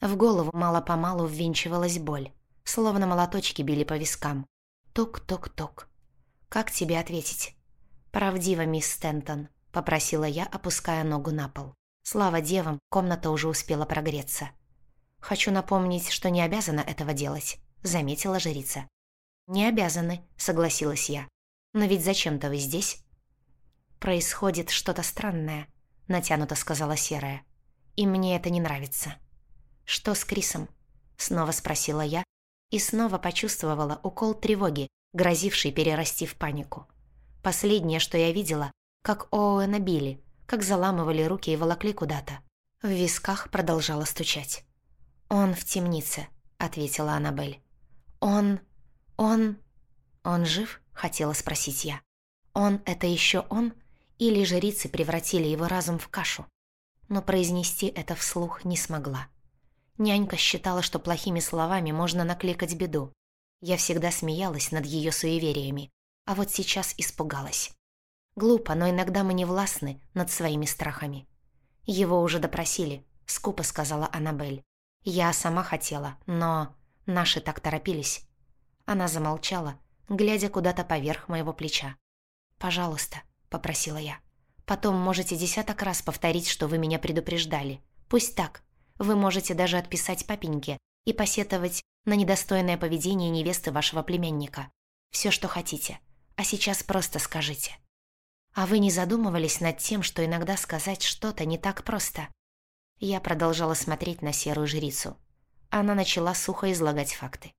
A: В голову мало-помалу ввинчивалась боль, словно молоточки били по вискам. Ток-ток-ток. Как тебе ответить? Правдиво, мисс Стентон, попросила я, опуская ногу на пол. Слава девам, комната уже успела прогреться. Хочу напомнить, что не обязана этого делать, заметила жрица. Не обязаны, согласилась я. Но ведь зачем-то вы здесь? Происходит что-то странное, натянуто сказала серая. И мне это не нравится. Что с Крисом? Снова спросила я и снова почувствовала укол тревоги, грозивший перерасти в панику. Последнее, что я видела, как Оуэна били, как заламывали руки и волокли куда-то. В висках продолжала стучать. «Он в темнице», — ответила Аннабель. «Он... он... он жив?» — хотела спросить я. «Он — это еще он? Или жрицы превратили его разум в кашу?» Но произнести это вслух не смогла. Нянька считала, что плохими словами можно накликать беду. Я всегда смеялась над ее суевериями, а вот сейчас испугалась. Глупо, но иногда мы не властны над своими страхами. Его уже допросили, скупо сказала Аннабель. Я сама хотела, но наши так торопились. Она замолчала, глядя куда-то поверх моего плеча. «Пожалуйста», — попросила я. «Потом можете десяток раз повторить, что вы меня предупреждали. Пусть так, вы можете даже отписать папеньке и посетовать на недостойное поведение невесты вашего племянника. Все, что хотите. А сейчас просто скажите. А вы не задумывались над тем, что иногда сказать что-то не так просто? Я продолжала смотреть на серую жрицу. Она начала сухо излагать факты.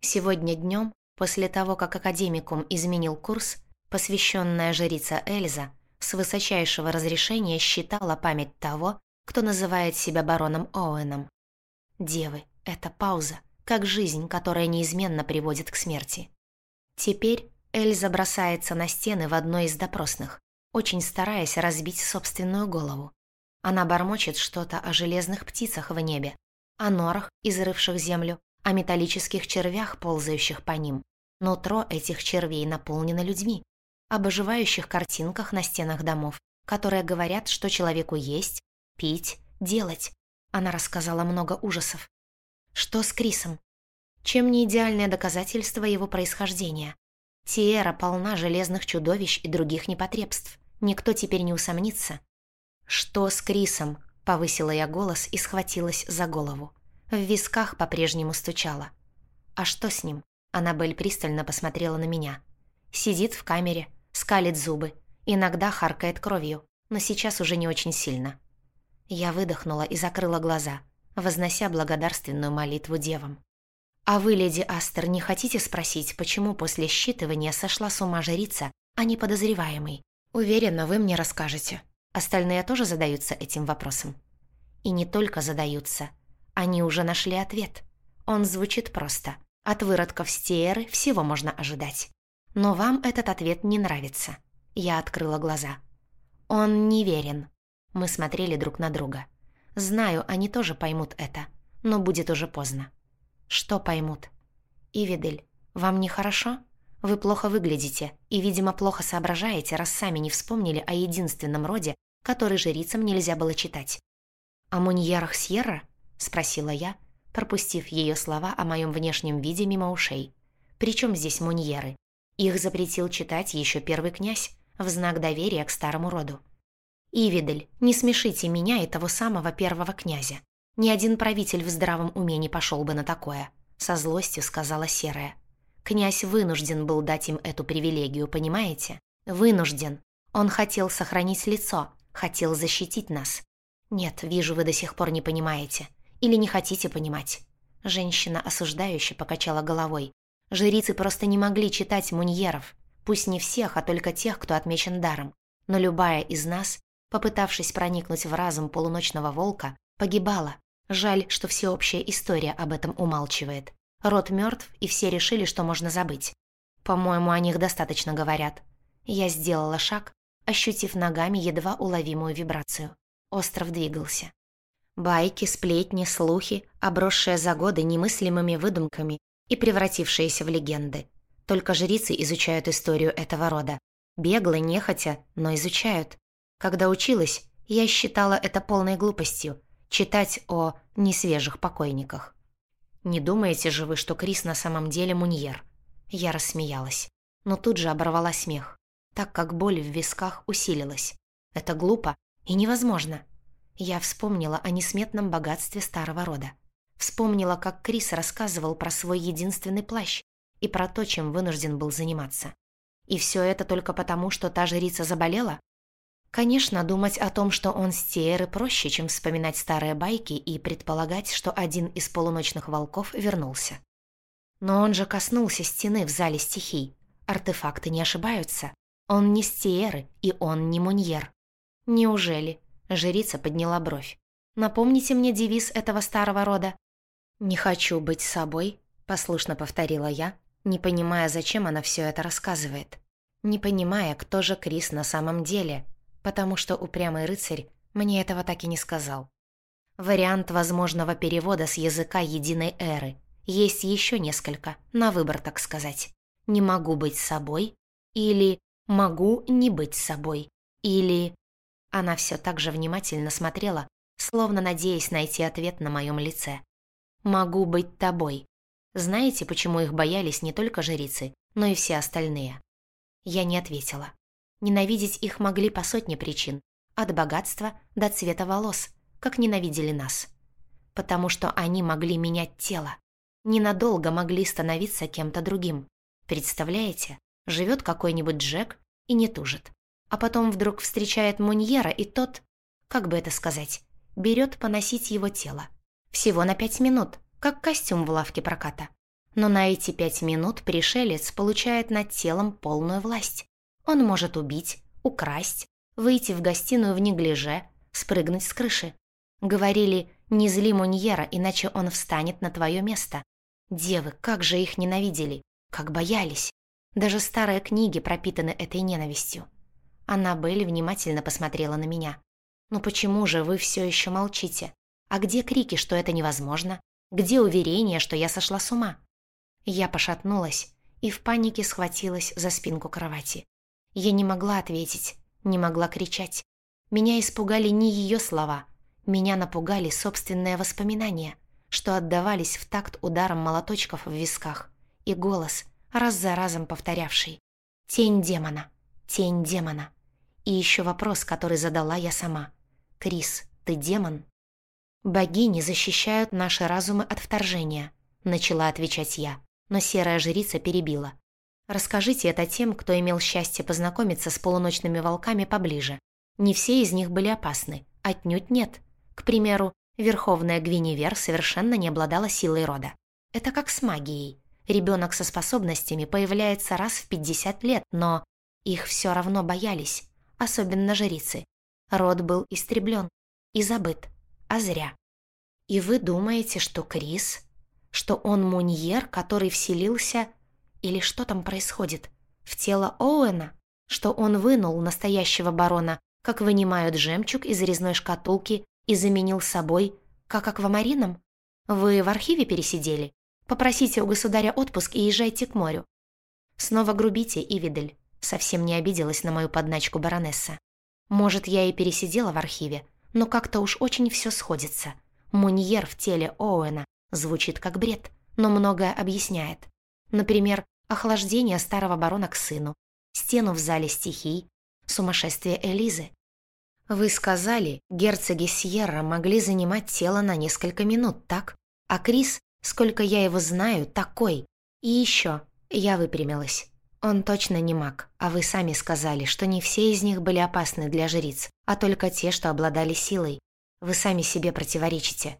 A: Сегодня днем, после того, как академикум изменил курс, посвященная жрица Эльза с высочайшего разрешения считала память того, кто называет себя бароном Оуэном. Девы — это пауза, как жизнь, которая неизменно приводит к смерти. Теперь Эльза бросается на стены в одной из допросных, очень стараясь разбить собственную голову. Она бормочет что-то о железных птицах в небе, о норах, изрывших землю, о металлических червях, ползающих по ним. Нутро этих червей наполнено людьми, об оживающих картинках на стенах домов, которые говорят, что человеку есть, пить, делать. Она рассказала много ужасов. Что с Крисом? Чем не идеальное доказательство его происхождения? Тиера полна железных чудовищ и других непотребств. Никто теперь не усомнится. «Что с Крисом?» — повысила я голос и схватилась за голову. В висках по-прежнему стучало. «А что с ним?» Аннабель пристально посмотрела на меня. Сидит в камере, скалит зубы, иногда харкает кровью, но сейчас уже не очень сильно. Я выдохнула и закрыла глаза, вознося благодарственную молитву девам. «А вы, леди Астер, не хотите спросить, почему после считывания сошла с ума жрица, а не подозреваемый? Уверена, вы мне расскажете. Остальные тоже задаются этим вопросом?» И не только задаются. Они уже нашли ответ. Он звучит просто. От выродков стееры всего можно ожидать. Но вам этот ответ не нравится. Я открыла глаза. Он неверен. Мы смотрели друг на друга. Знаю, они тоже поймут это, но будет уже поздно. Что поймут? Ивидель, вам нехорошо? Вы плохо выглядите и, видимо, плохо соображаете, раз сами не вспомнили о единственном роде, который жрицам нельзя было читать. «О Муньерах Сьерра?» — спросила я, пропустив ее слова о моем внешнем виде мимо ушей. «Причем здесь Муньеры? Их запретил читать еще первый князь в знак доверия к старому роду. «Ивидель, не смешите меня и того самого первого князя. Ни один правитель в здравом уме не пошел бы на такое», — со злостью сказала Серая. «Князь вынужден был дать им эту привилегию, понимаете? Вынужден. Он хотел сохранить лицо, хотел защитить нас. «Нет, вижу, вы до сих пор не понимаете. Или не хотите понимать». Женщина осуждающе покачала головой. Жрицы просто не могли читать муньеров. Пусть не всех, а только тех, кто отмечен даром. Но любая из нас, попытавшись проникнуть в разум полуночного волка, погибала. Жаль, что всеобщая история об этом умалчивает. Род мертв, и все решили, что можно забыть. По-моему, о них достаточно говорят. Я сделала шаг, ощутив ногами едва уловимую вибрацию. Остров двигался. Байки, сплетни, слухи, обросшие за годы немыслимыми выдумками и превратившиеся в легенды. Только жрицы изучают историю этого рода. Бегло, нехотя, но изучают. Когда училась, я считала это полной глупостью – читать о несвежих покойниках. Не думаете же вы, что Крис на самом деле муньер? Я рассмеялась, но тут же оборвала смех, так как боль в висках усилилась. Это глупо и невозможно. Я вспомнила о несметном богатстве старого рода. Вспомнила, как Крис рассказывал про свой единственный плащ и про то, чем вынужден был заниматься. И все это только потому, что та жрица заболела? Конечно, думать о том, что он стееры, проще, чем вспоминать старые байки и предполагать, что один из полуночных волков вернулся. Но он же коснулся стены в зале стихий. Артефакты не ошибаются. Он не стееры, и он не муньер. Неужели? Жрица подняла бровь. Напомните мне девиз этого старого рода. «Не хочу быть собой», — послушно повторила я, не понимая, зачем она все это рассказывает. Не понимая, кто же Крис на самом деле, потому что упрямый рыцарь мне этого так и не сказал. Вариант возможного перевода с языка единой эры. Есть еще несколько, на выбор, так сказать. «Не могу быть собой» или «Могу не быть собой» или... Она все так же внимательно смотрела, словно надеясь найти ответ на моем лице. «Могу быть тобой». Знаете, почему их боялись не только жрицы, но и все остальные? Я не ответила. Ненавидеть их могли по сотне причин, от богатства до цвета волос, как ненавидели нас. Потому что они могли менять тело, ненадолго могли становиться кем-то другим. Представляете, живет какой-нибудь Джек и не тужит. А потом вдруг встречает Муньера, и тот, как бы это сказать, берет поносить его тело. Всего на пять минут, как костюм в лавке проката. Но на эти пять минут пришелец получает над телом полную власть. Он может убить, украсть, выйти в гостиную в неглиже, спрыгнуть с крыши. Говорили, не зли Муньера, иначе он встанет на твое место. Девы, как же их ненавидели, как боялись. Даже старые книги пропитаны этой ненавистью. Аннабель внимательно посмотрела на меня. «Ну почему же вы все еще молчите? А где крики, что это невозможно? Где уверение, что я сошла с ума?» Я пошатнулась и в панике схватилась за спинку кровати. Я не могла ответить, не могла кричать. Меня испугали не ее слова, меня напугали собственные воспоминания, что отдавались в такт ударом молоточков в висках, и голос, раз за разом повторявший «Тень демона, тень демона». И еще вопрос, который задала я сама. «Крис, ты демон?» «Богини защищают наши разумы от вторжения», — начала отвечать я, но серая жрица перебила. Расскажите это тем, кто имел счастье познакомиться с полуночными волками поближе. Не все из них были опасны, отнюдь нет. К примеру, Верховная Гвиневер совершенно не обладала силой рода. Это как с магией. Ребенок со способностями появляется раз в 50 лет, но их все равно боялись, особенно жрицы. Род был истреблен и забыт, а зря. И вы думаете, что Крис, что он муньер, который вселился или что там происходит? В тело Оуэна? Что он вынул настоящего барона, как вынимают жемчуг из резной шкатулки и заменил собой, как аквамарином? Вы в архиве пересидели? Попросите у государя отпуск и езжайте к морю. Снова грубите, Ивидель. Совсем не обиделась на мою подначку баронесса. Может, я и пересидела в архиве, но как-то уж очень все сходится. Муньер в теле Оуэна звучит как бред, но многое объясняет. Например, охлаждение старого барона к сыну, стену в зале стихий, сумасшествие Элизы. Вы сказали, герцоги Сьерра могли занимать тело на несколько минут, так? А Крис, сколько я его знаю, такой. И еще, я выпрямилась. Он точно не маг, а вы сами сказали, что не все из них были опасны для жриц, а только те, что обладали силой. Вы сами себе противоречите».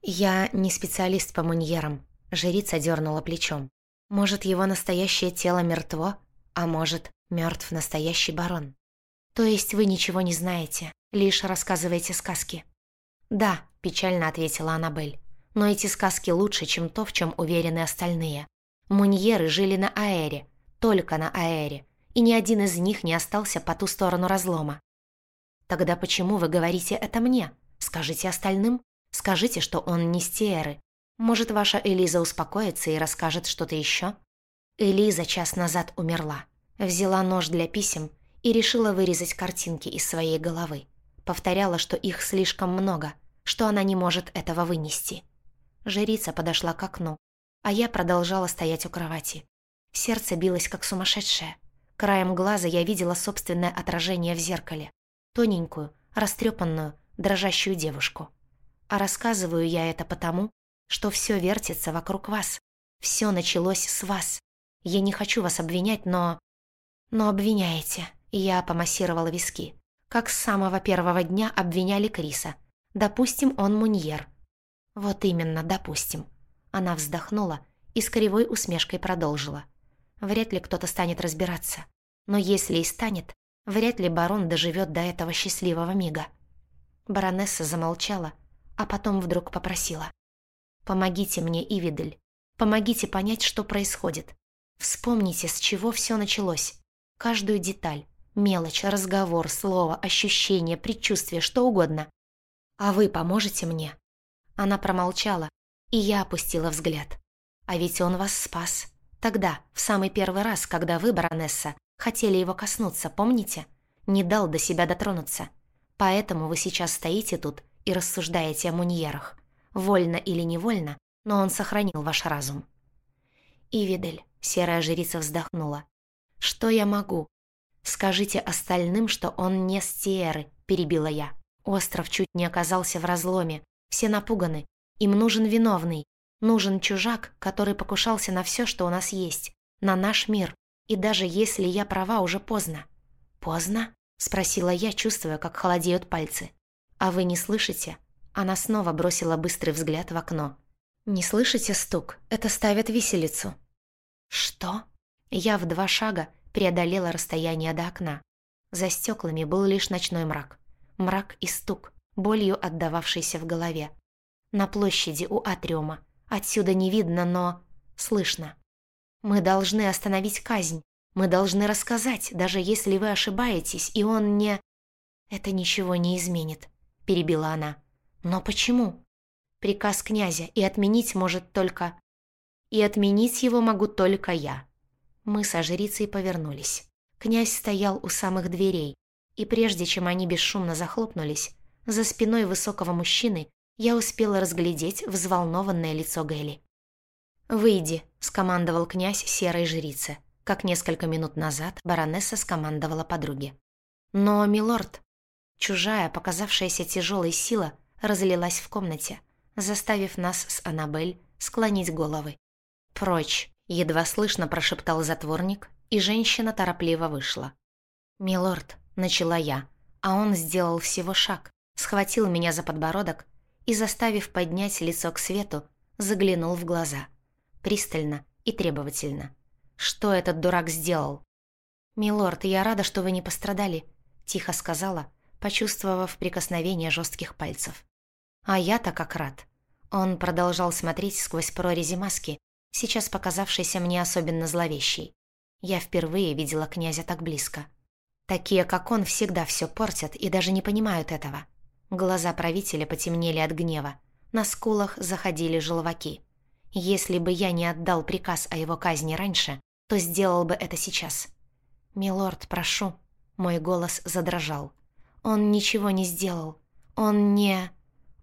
A: «Я не специалист по муньерам», — жрица дернула плечом. «Может, его настоящее тело мертво, а может, мертв настоящий барон. То есть вы ничего не знаете, лишь рассказываете сказки?» «Да», — печально ответила Аннабель. «Но эти сказки лучше, чем то, в чем уверены остальные. Муньеры жили на Аэре, только на Аэре, и ни один из них не остался по ту сторону разлома. Тогда почему вы говорите это мне? Скажите остальным. Скажите, что он не Стиэры. Может, ваша Элиза успокоится и расскажет что-то еще? Элиза час назад умерла. Взяла нож для писем и решила вырезать картинки из своей головы. Повторяла, что их слишком много, что она не может этого вынести. Жрица подошла к окну, а я продолжала стоять у кровати. Сердце билось как сумасшедшее. Краем глаза я видела собственное отражение в зеркале. Тоненькую, растрепанную, дрожащую девушку. А рассказываю я это потому, что все вертится вокруг вас. Все началось с вас. Я не хочу вас обвинять, но... Но обвиняете. Я помассировала виски. Как с самого первого дня обвиняли Криса. Допустим, он муньер. Вот именно, допустим. Она вздохнула и с кривой усмешкой продолжила. Вряд ли кто-то станет разбираться. Но если и станет, вряд ли барон доживет до этого счастливого мига. Баронесса замолчала, а потом вдруг попросила. «Помогите мне, Ивидель. Помогите понять, что происходит. Вспомните, с чего все началось. Каждую деталь, мелочь, разговор, слово, ощущение, предчувствие, что угодно. А вы поможете мне?» Она промолчала, и я опустила взгляд. «А ведь он вас спас. Тогда, в самый первый раз, когда вы, баронесса, хотели его коснуться, помните? Не дал до себя дотронуться. Поэтому вы сейчас стоите тут и рассуждаете о муньерах. Вольно или невольно, но он сохранил ваш разум. Ивидель, серая жрица вздохнула. Что я могу? Скажите остальным, что он не Стиеры, перебила я. Остров чуть не оказался в разломе. Все напуганы. Им нужен виновный. Нужен чужак, который покушался на все, что у нас есть, на наш мир. И даже если я права, уже поздно. Поздно? Спросила я, чувствуя, как холодеют пальцы. А вы не слышите? Она снова бросила быстрый взгляд в окно. Не слышите стук? Это ставят виселицу. Что? Я в два шага преодолела расстояние до окна. За стеклами был лишь ночной мрак. Мрак и стук, болью отдававшийся в голове. На площади у атриума, Отсюда не видно, но слышно. Мы должны остановить казнь. Мы должны рассказать, даже если вы ошибаетесь, и он не... Это ничего не изменит, перебила она. Но почему? Приказ князя, и отменить может только... И отменить его могу только я. Мы со жрицей повернулись. Князь стоял у самых дверей, и прежде чем они бесшумно захлопнулись, за спиной высокого мужчины я успела разглядеть взволнованное лицо Гэли. «Выйди», — скомандовал князь серой жрице, как несколько минут назад баронесса скомандовала подруге. Но, милорд, чужая, показавшаяся тяжелой сила разлилась в комнате, заставив нас с Аннабель склонить головы. «Прочь!» — едва слышно прошептал затворник, и женщина торопливо вышла. «Милорд», — начала я, а он сделал всего шаг, схватил меня за подбородок и, заставив поднять лицо к свету, заглянул в глаза. Пристально и требовательно. «Что этот дурак сделал?» «Милорд, я рада, что вы не пострадали», — тихо сказала, почувствовав прикосновение жестких пальцев. «А я-то как рад». Он продолжал смотреть сквозь прорези маски, сейчас показавшейся мне особенно зловещей. Я впервые видела князя так близко. Такие, как он, всегда все портят и даже не понимают этого. Глаза правителя потемнели от гнева. На скулах заходили желваки. Если бы я не отдал приказ о его казни раньше, то сделал бы это сейчас. «Милорд, прошу». Мой голос задрожал. «Он ничего не сделал. Он не...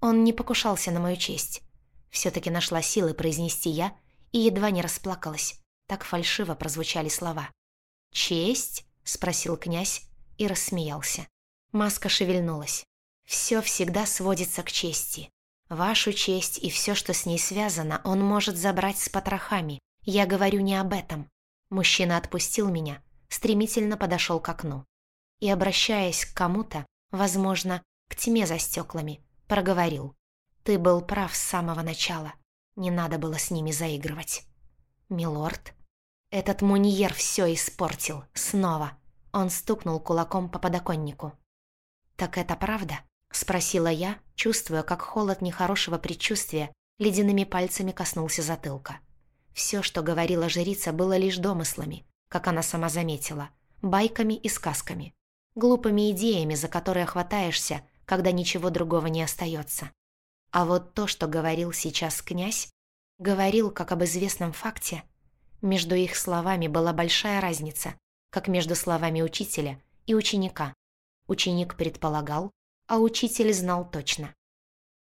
A: Он не покушался на мою честь». Все-таки нашла силы произнести я и едва не расплакалась. Так фальшиво прозвучали слова. «Честь?» — спросил князь и рассмеялся. Маска шевельнулась. Все всегда сводится к чести. Вашу честь и все, что с ней связано, он может забрать с потрохами. Я говорю не об этом. Мужчина отпустил меня, стремительно подошел к окну. И, обращаясь к кому-то, возможно, к тьме за стеклами, проговорил. «Ты был прав с самого начала. Не надо было с ними заигрывать». «Милорд?» «Этот Муньер все испортил. Снова». Он стукнул кулаком по подоконнику. «Так это правда?» — спросила я, чувствуя, как холод нехорошего предчувствия ледяными пальцами коснулся затылка. Все, что говорила жрица, было лишь домыслами, как она сама заметила, байками и сказками, глупыми идеями, за которые хватаешься, когда ничего другого не остается. А вот то, что говорил сейчас князь, говорил как об известном факте. Между их словами была большая разница, как между словами учителя и ученика. Ученик предполагал, а учитель знал точно.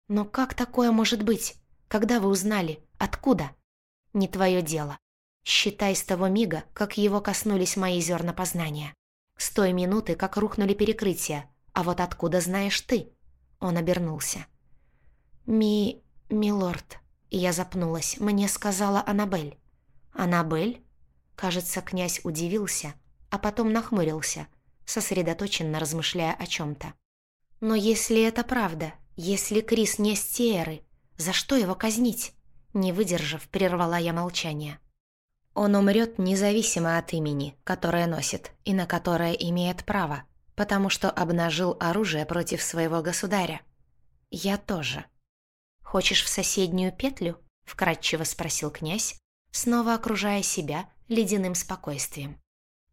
A: «Но как такое может быть? Когда вы узнали? Откуда?» «Не твое дело. Считай с того мига, как его коснулись мои зерна познания. С той минуты, как рухнули перекрытия. А вот откуда знаешь ты?» Он обернулся. «Ми... милорд...» Я запнулась. Мне сказала Аннабель. «Аннабель?» Кажется, князь удивился, а потом нахмурился, сосредоточенно размышляя о чем-то. Но если это правда, если Крис не Стееры, за что его казнить? Не выдержав, прервала я молчание. Он умрет независимо от имени, которое носит и на которое имеет право, потому что обнажил оружие против своего государя. Я тоже. Хочешь в соседнюю петлю? Вкратчиво спросил князь, снова окружая себя ледяным спокойствием.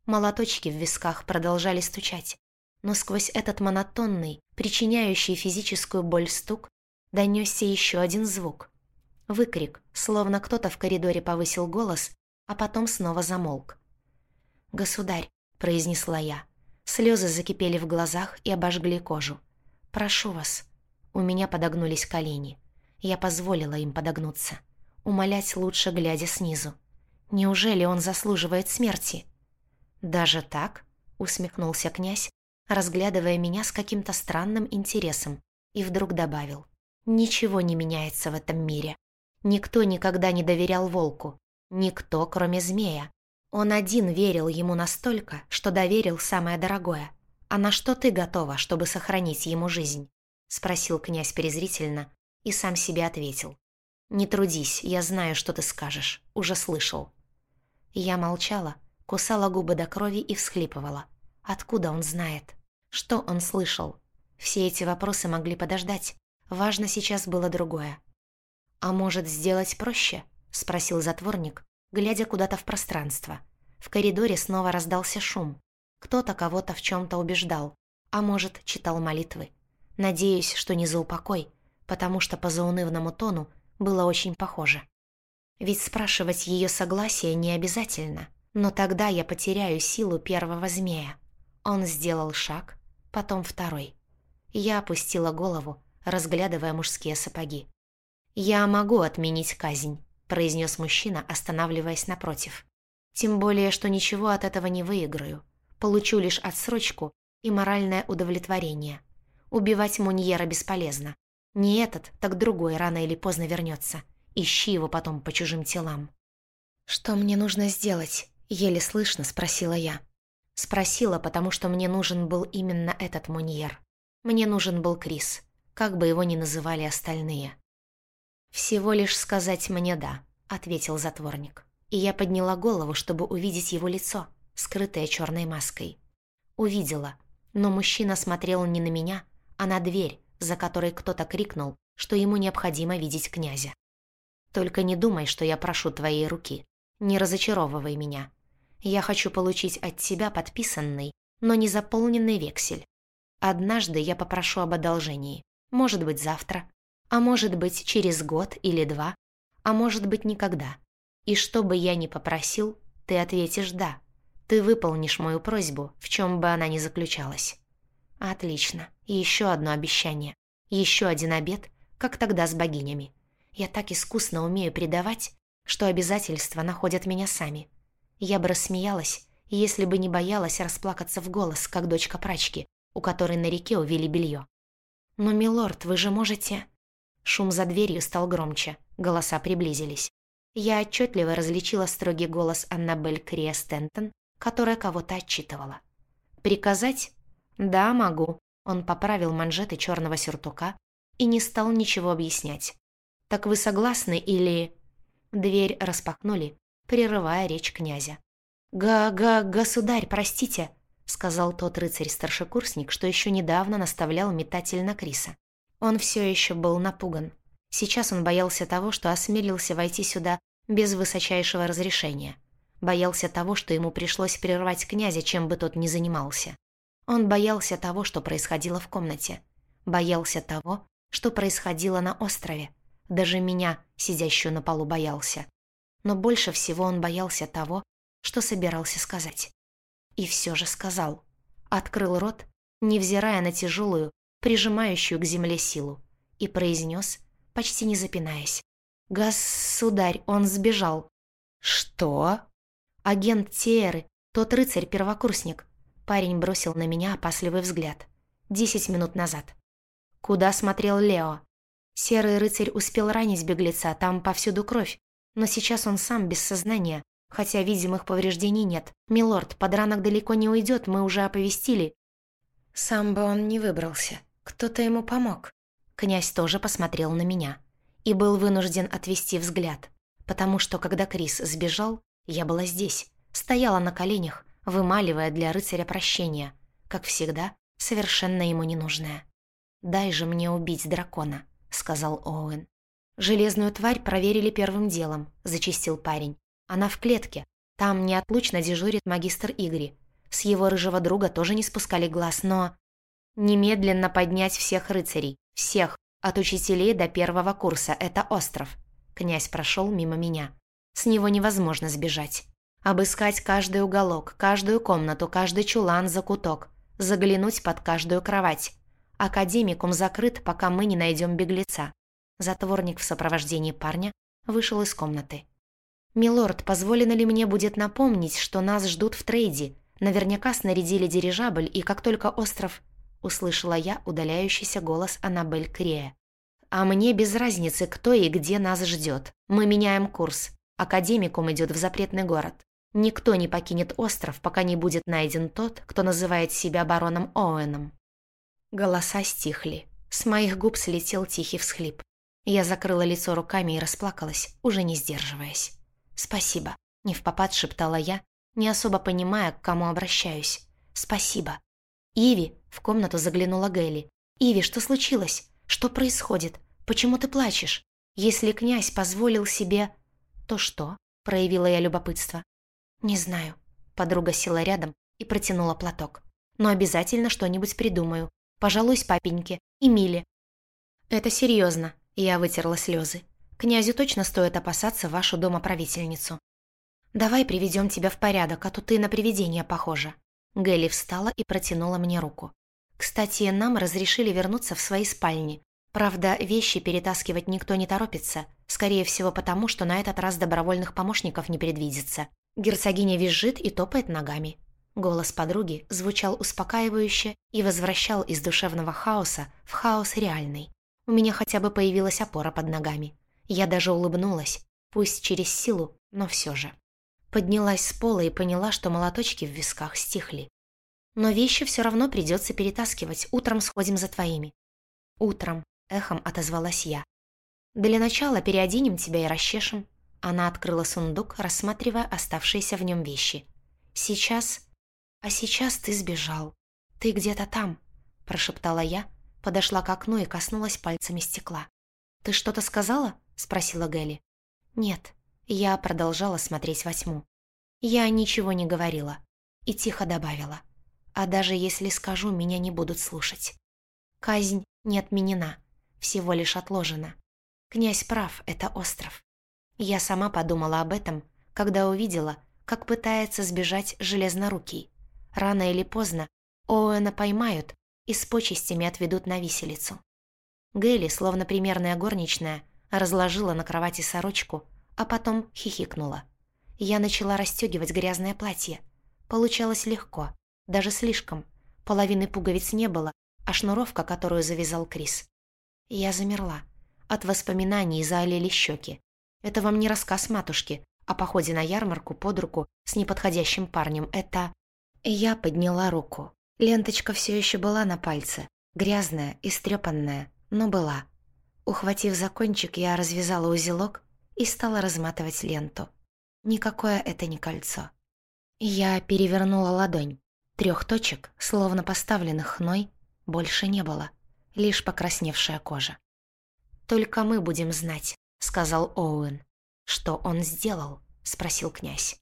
A: Молоточки в висках продолжали стучать, но сквозь этот монотонный, причиняющий физическую боль стук, донесся еще один звук. Выкрик, словно кто-то в коридоре повысил голос, а потом снова замолк. «Государь», — произнесла я. Слезы закипели в глазах и обожгли кожу. «Прошу вас». У меня подогнулись колени. Я позволила им подогнуться. Умолять лучше, глядя снизу. Неужели он заслуживает смерти? «Даже так?» — усмехнулся князь, разглядывая меня с каким-то странным интересом, и вдруг добавил. «Ничего не меняется в этом мире. Никто никогда не доверял волку. Никто, кроме змея. Он один верил ему настолько, что доверил самое дорогое. А на что ты готова, чтобы сохранить ему жизнь?» — спросил князь презрительно и сам себе ответил. «Не трудись, я знаю, что ты скажешь. Уже слышал». Я молчала, кусала губы до крови и всхлипывала. Откуда он знает? Что он слышал? Все эти вопросы могли подождать. Важно сейчас было другое. «А может, сделать проще?» — спросил затворник, глядя куда-то в пространство. В коридоре снова раздался шум. Кто-то кого-то в чем-то убеждал, а может, читал молитвы. Надеюсь, что не за упокой, потому что по заунывному тону было очень похоже. Ведь спрашивать ее согласие не обязательно, но тогда я потеряю силу первого змея. Он сделал шаг, потом второй. Я опустила голову, разглядывая мужские сапоги. «Я могу отменить казнь», — произнес мужчина, останавливаясь напротив. «Тем более, что ничего от этого не выиграю. Получу лишь отсрочку и моральное удовлетворение. Убивать Муньера бесполезно. Не этот, так другой рано или поздно вернется. Ищи его потом по чужим телам». «Что мне нужно сделать?» — еле слышно спросила я. Спросила, потому что мне нужен был именно этот Муньер. Мне нужен был Крис, как бы его ни называли остальные. «Всего лишь сказать мне «да», — ответил затворник. И я подняла голову, чтобы увидеть его лицо, скрытое черной маской. Увидела, но мужчина смотрел не на меня, а на дверь, за которой кто-то крикнул, что ему необходимо видеть князя. «Только не думай, что я прошу твоей руки. Не разочаровывай меня. Я хочу получить от тебя подписанный, но не заполненный вексель. Однажды я попрошу об одолжении. Может быть, завтра. А может быть, через год или два. А может быть, никогда. И что бы я ни попросил, ты ответишь «да». Ты выполнишь мою просьбу, в чем бы она ни заключалась. Отлично. И еще одно обещание. Еще один обед, как тогда с богинями. Я так искусно умею предавать, что обязательства находят меня сами. Я бы рассмеялась, если бы не боялась расплакаться в голос, как дочка прачки, у которой на реке увели белье. «Но, милорд, вы же можете...» Шум за дверью стал громче, голоса приблизились. Я отчетливо различила строгий голос Аннабель Крия Стентон, которая кого-то отчитывала. «Приказать?» «Да, могу». Он поправил манжеты черного сюртука, и не стал ничего объяснять. «Так вы согласны или...» Дверь распахнули, прерывая речь князя. «Га-га, государь, простите!» сказал тот рыцарь-старшекурсник, что еще недавно наставлял метатель на Криса. Он все еще был напуган. Сейчас он боялся того, что осмелился войти сюда без высочайшего разрешения. Боялся того, что ему пришлось прервать князя, чем бы тот ни занимался. Он боялся того, что происходило в комнате. Боялся того, что происходило на острове. Даже меня, сидящую на полу, боялся. Но больше всего он боялся того, что собирался сказать. И все же сказал. Открыл рот, невзирая на тяжелую, прижимающую к земле силу, и произнес, почти не запинаясь. «Государь, он сбежал». «Что?» «Агент Тиеры, тот рыцарь-первокурсник». Парень бросил на меня опасливый взгляд. Десять минут назад. Куда смотрел Лео? Серый рыцарь успел ранить беглеца, там повсюду кровь. Но сейчас он сам без сознания, хотя видимых повреждений нет. Милорд, подранок далеко не уйдет, мы уже оповестили. Сам бы он не выбрался. Кто-то ему помог. Князь тоже посмотрел на меня и был вынужден отвести взгляд, потому что, когда Крис сбежал, я была здесь, стояла на коленях, вымаливая для рыцаря прощения, как всегда, совершенно ему ненужное. «Дай же мне убить дракона», — сказал Оуэн. «Железную тварь проверили первым делом», — зачистил парень. Она в клетке. Там неотлучно дежурит магистр Игри. С его рыжего друга тоже не спускали глаз, но... Немедленно поднять всех рыцарей. Всех. От учителей до первого курса. Это остров. Князь прошел мимо меня. С него невозможно сбежать. Обыскать каждый уголок, каждую комнату, каждый чулан, закуток. Заглянуть под каждую кровать. Академикум закрыт, пока мы не найдем беглеца. Затворник в сопровождении парня вышел из комнаты. «Милорд, позволено ли мне будет напомнить, что нас ждут в трейде? Наверняка снарядили дирижабль, и как только остров...» Услышала я удаляющийся голос Аннабель Крея. «А мне без разницы, кто и где нас ждет. Мы меняем курс. Академикум идет в запретный город. Никто не покинет остров, пока не будет найден тот, кто называет себя бароном Оуэном». Голоса стихли. С моих губ слетел тихий всхлип. Я закрыла лицо руками и расплакалась, уже не сдерживаясь. «Спасибо», — не в попад шептала я, не особо понимая, к кому обращаюсь. «Спасибо». «Иви», — в комнату заглянула Гэли. «Иви, что случилось? Что происходит? Почему ты плачешь? Если князь позволил себе...» «То что?» — проявила я любопытство. «Не знаю». Подруга села рядом и протянула платок. «Но обязательно что-нибудь придумаю. Пожалуйсь папеньке и Миле». «Это серьезно», — я вытерла слезы. Князю точно стоит опасаться вашу домоправительницу. Давай приведем тебя в порядок, а то ты на привидение похожа». Гэлли встала и протянула мне руку. «Кстати, нам разрешили вернуться в свои спальни. Правда, вещи перетаскивать никто не торопится, скорее всего потому, что на этот раз добровольных помощников не предвидится. Герцогиня визжит и топает ногами». Голос подруги звучал успокаивающе и возвращал из душевного хаоса в хаос реальный. У меня хотя бы появилась опора под ногами. Я даже улыбнулась, пусть через силу, но все же. Поднялась с пола и поняла, что молоточки в висках стихли. Но вещи все равно придется перетаскивать, утром сходим за твоими. Утром, эхом отозвалась я. Для начала переоденем тебя и расчешем. Она открыла сундук, рассматривая оставшиеся в нем вещи. Сейчас... А сейчас ты сбежал. Ты где-то там, прошептала я, подошла к окну и коснулась пальцами стекла. «Ты что-то сказала?» спросила Гэлли. «Нет». Я продолжала смотреть во тьму. Я ничего не говорила. И тихо добавила. «А даже если скажу, меня не будут слушать. Казнь не отменена, всего лишь отложена. Князь прав, это остров. Я сама подумала об этом, когда увидела, как пытается сбежать железнорукий. Рано или поздно Оуэна поймают и с почестями отведут на виселицу. Гэлли, словно примерная горничная, разложила на кровати сорочку, а потом хихикнула. Я начала расстегивать грязное платье. Получалось легко, даже слишком. Половины пуговиц не было, а шнуровка, которую завязал Крис. Я замерла. От воспоминаний заолели щеки. Это вам не рассказ матушки о походе на ярмарку под руку с неподходящим парнем. Это... Я подняла руку. Ленточка все еще была на пальце. Грязная, истрепанная, но была. Ухватив за кончик, я развязала узелок и стала разматывать ленту. Никакое это не кольцо. Я перевернула ладонь. Трех точек, словно поставленных хной, больше не было. Лишь покрасневшая кожа. «Только мы будем знать», — сказал Оуэн. «Что он сделал?» — спросил князь.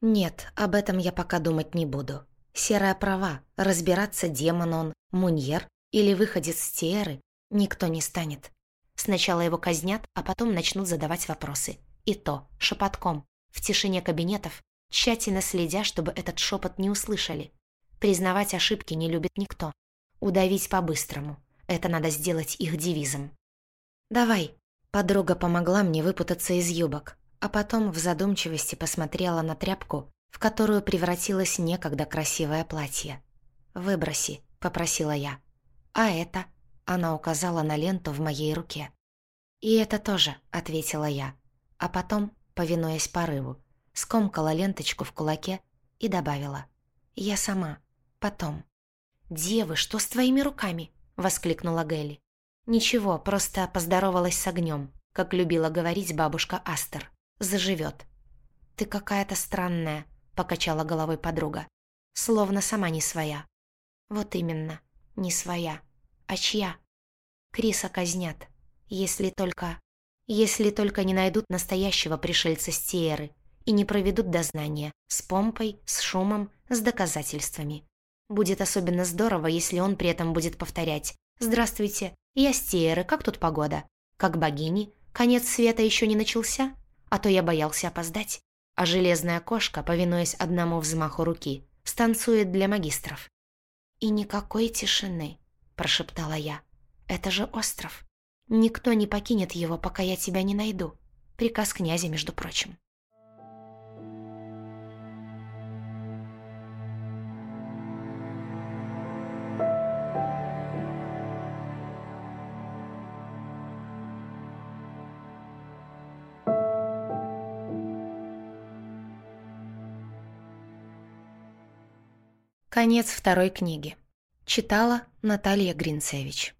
A: «Нет, об этом я пока думать не буду. Серая права, разбираться демон он, муньер или выходец с Тиэры никто не станет. Сначала его казнят, а потом начнут задавать вопросы. И то, шепотком, в тишине кабинетов, тщательно следя, чтобы этот шепот не услышали. Признавать ошибки не любит никто. Удавить по-быстрому. Это надо сделать их девизом. «Давай». Подруга помогла мне выпутаться из юбок, а потом в задумчивости посмотрела на тряпку, в которую превратилось некогда красивое платье. «Выброси», — попросила я. «А это?» — она указала на ленту в моей руке. «И это тоже», — ответила я. А потом, повинуясь порыву, скомкала ленточку в кулаке и добавила. «Я сама. Потом». «Девы, что с твоими руками?» — воскликнула Гелли. «Ничего, просто поздоровалась с огнем, как любила говорить бабушка Астер. Заживет». «Ты какая-то странная», — покачала головой подруга. «Словно сама не своя». «Вот именно, не своя. А чья?» «Криса казнят. Если только... Если только не найдут настоящего пришельца с Тиеры и не проведут дознание с помпой, с шумом, с доказательствами. Будет особенно здорово, если он при этом будет повторять «Здравствуйте, я Стиеры, как тут погода? Как богини? Конец света еще не начался? А то я боялся опоздать». А железная кошка, повинуясь одному взмаху руки, станцует для магистров. «И никакой тишины», — прошептала я. «Это же остров. Никто не покинет его, пока я тебя не найду. Приказ князя, между прочим». Конец второй книги. Читала Наталья Гринцевич.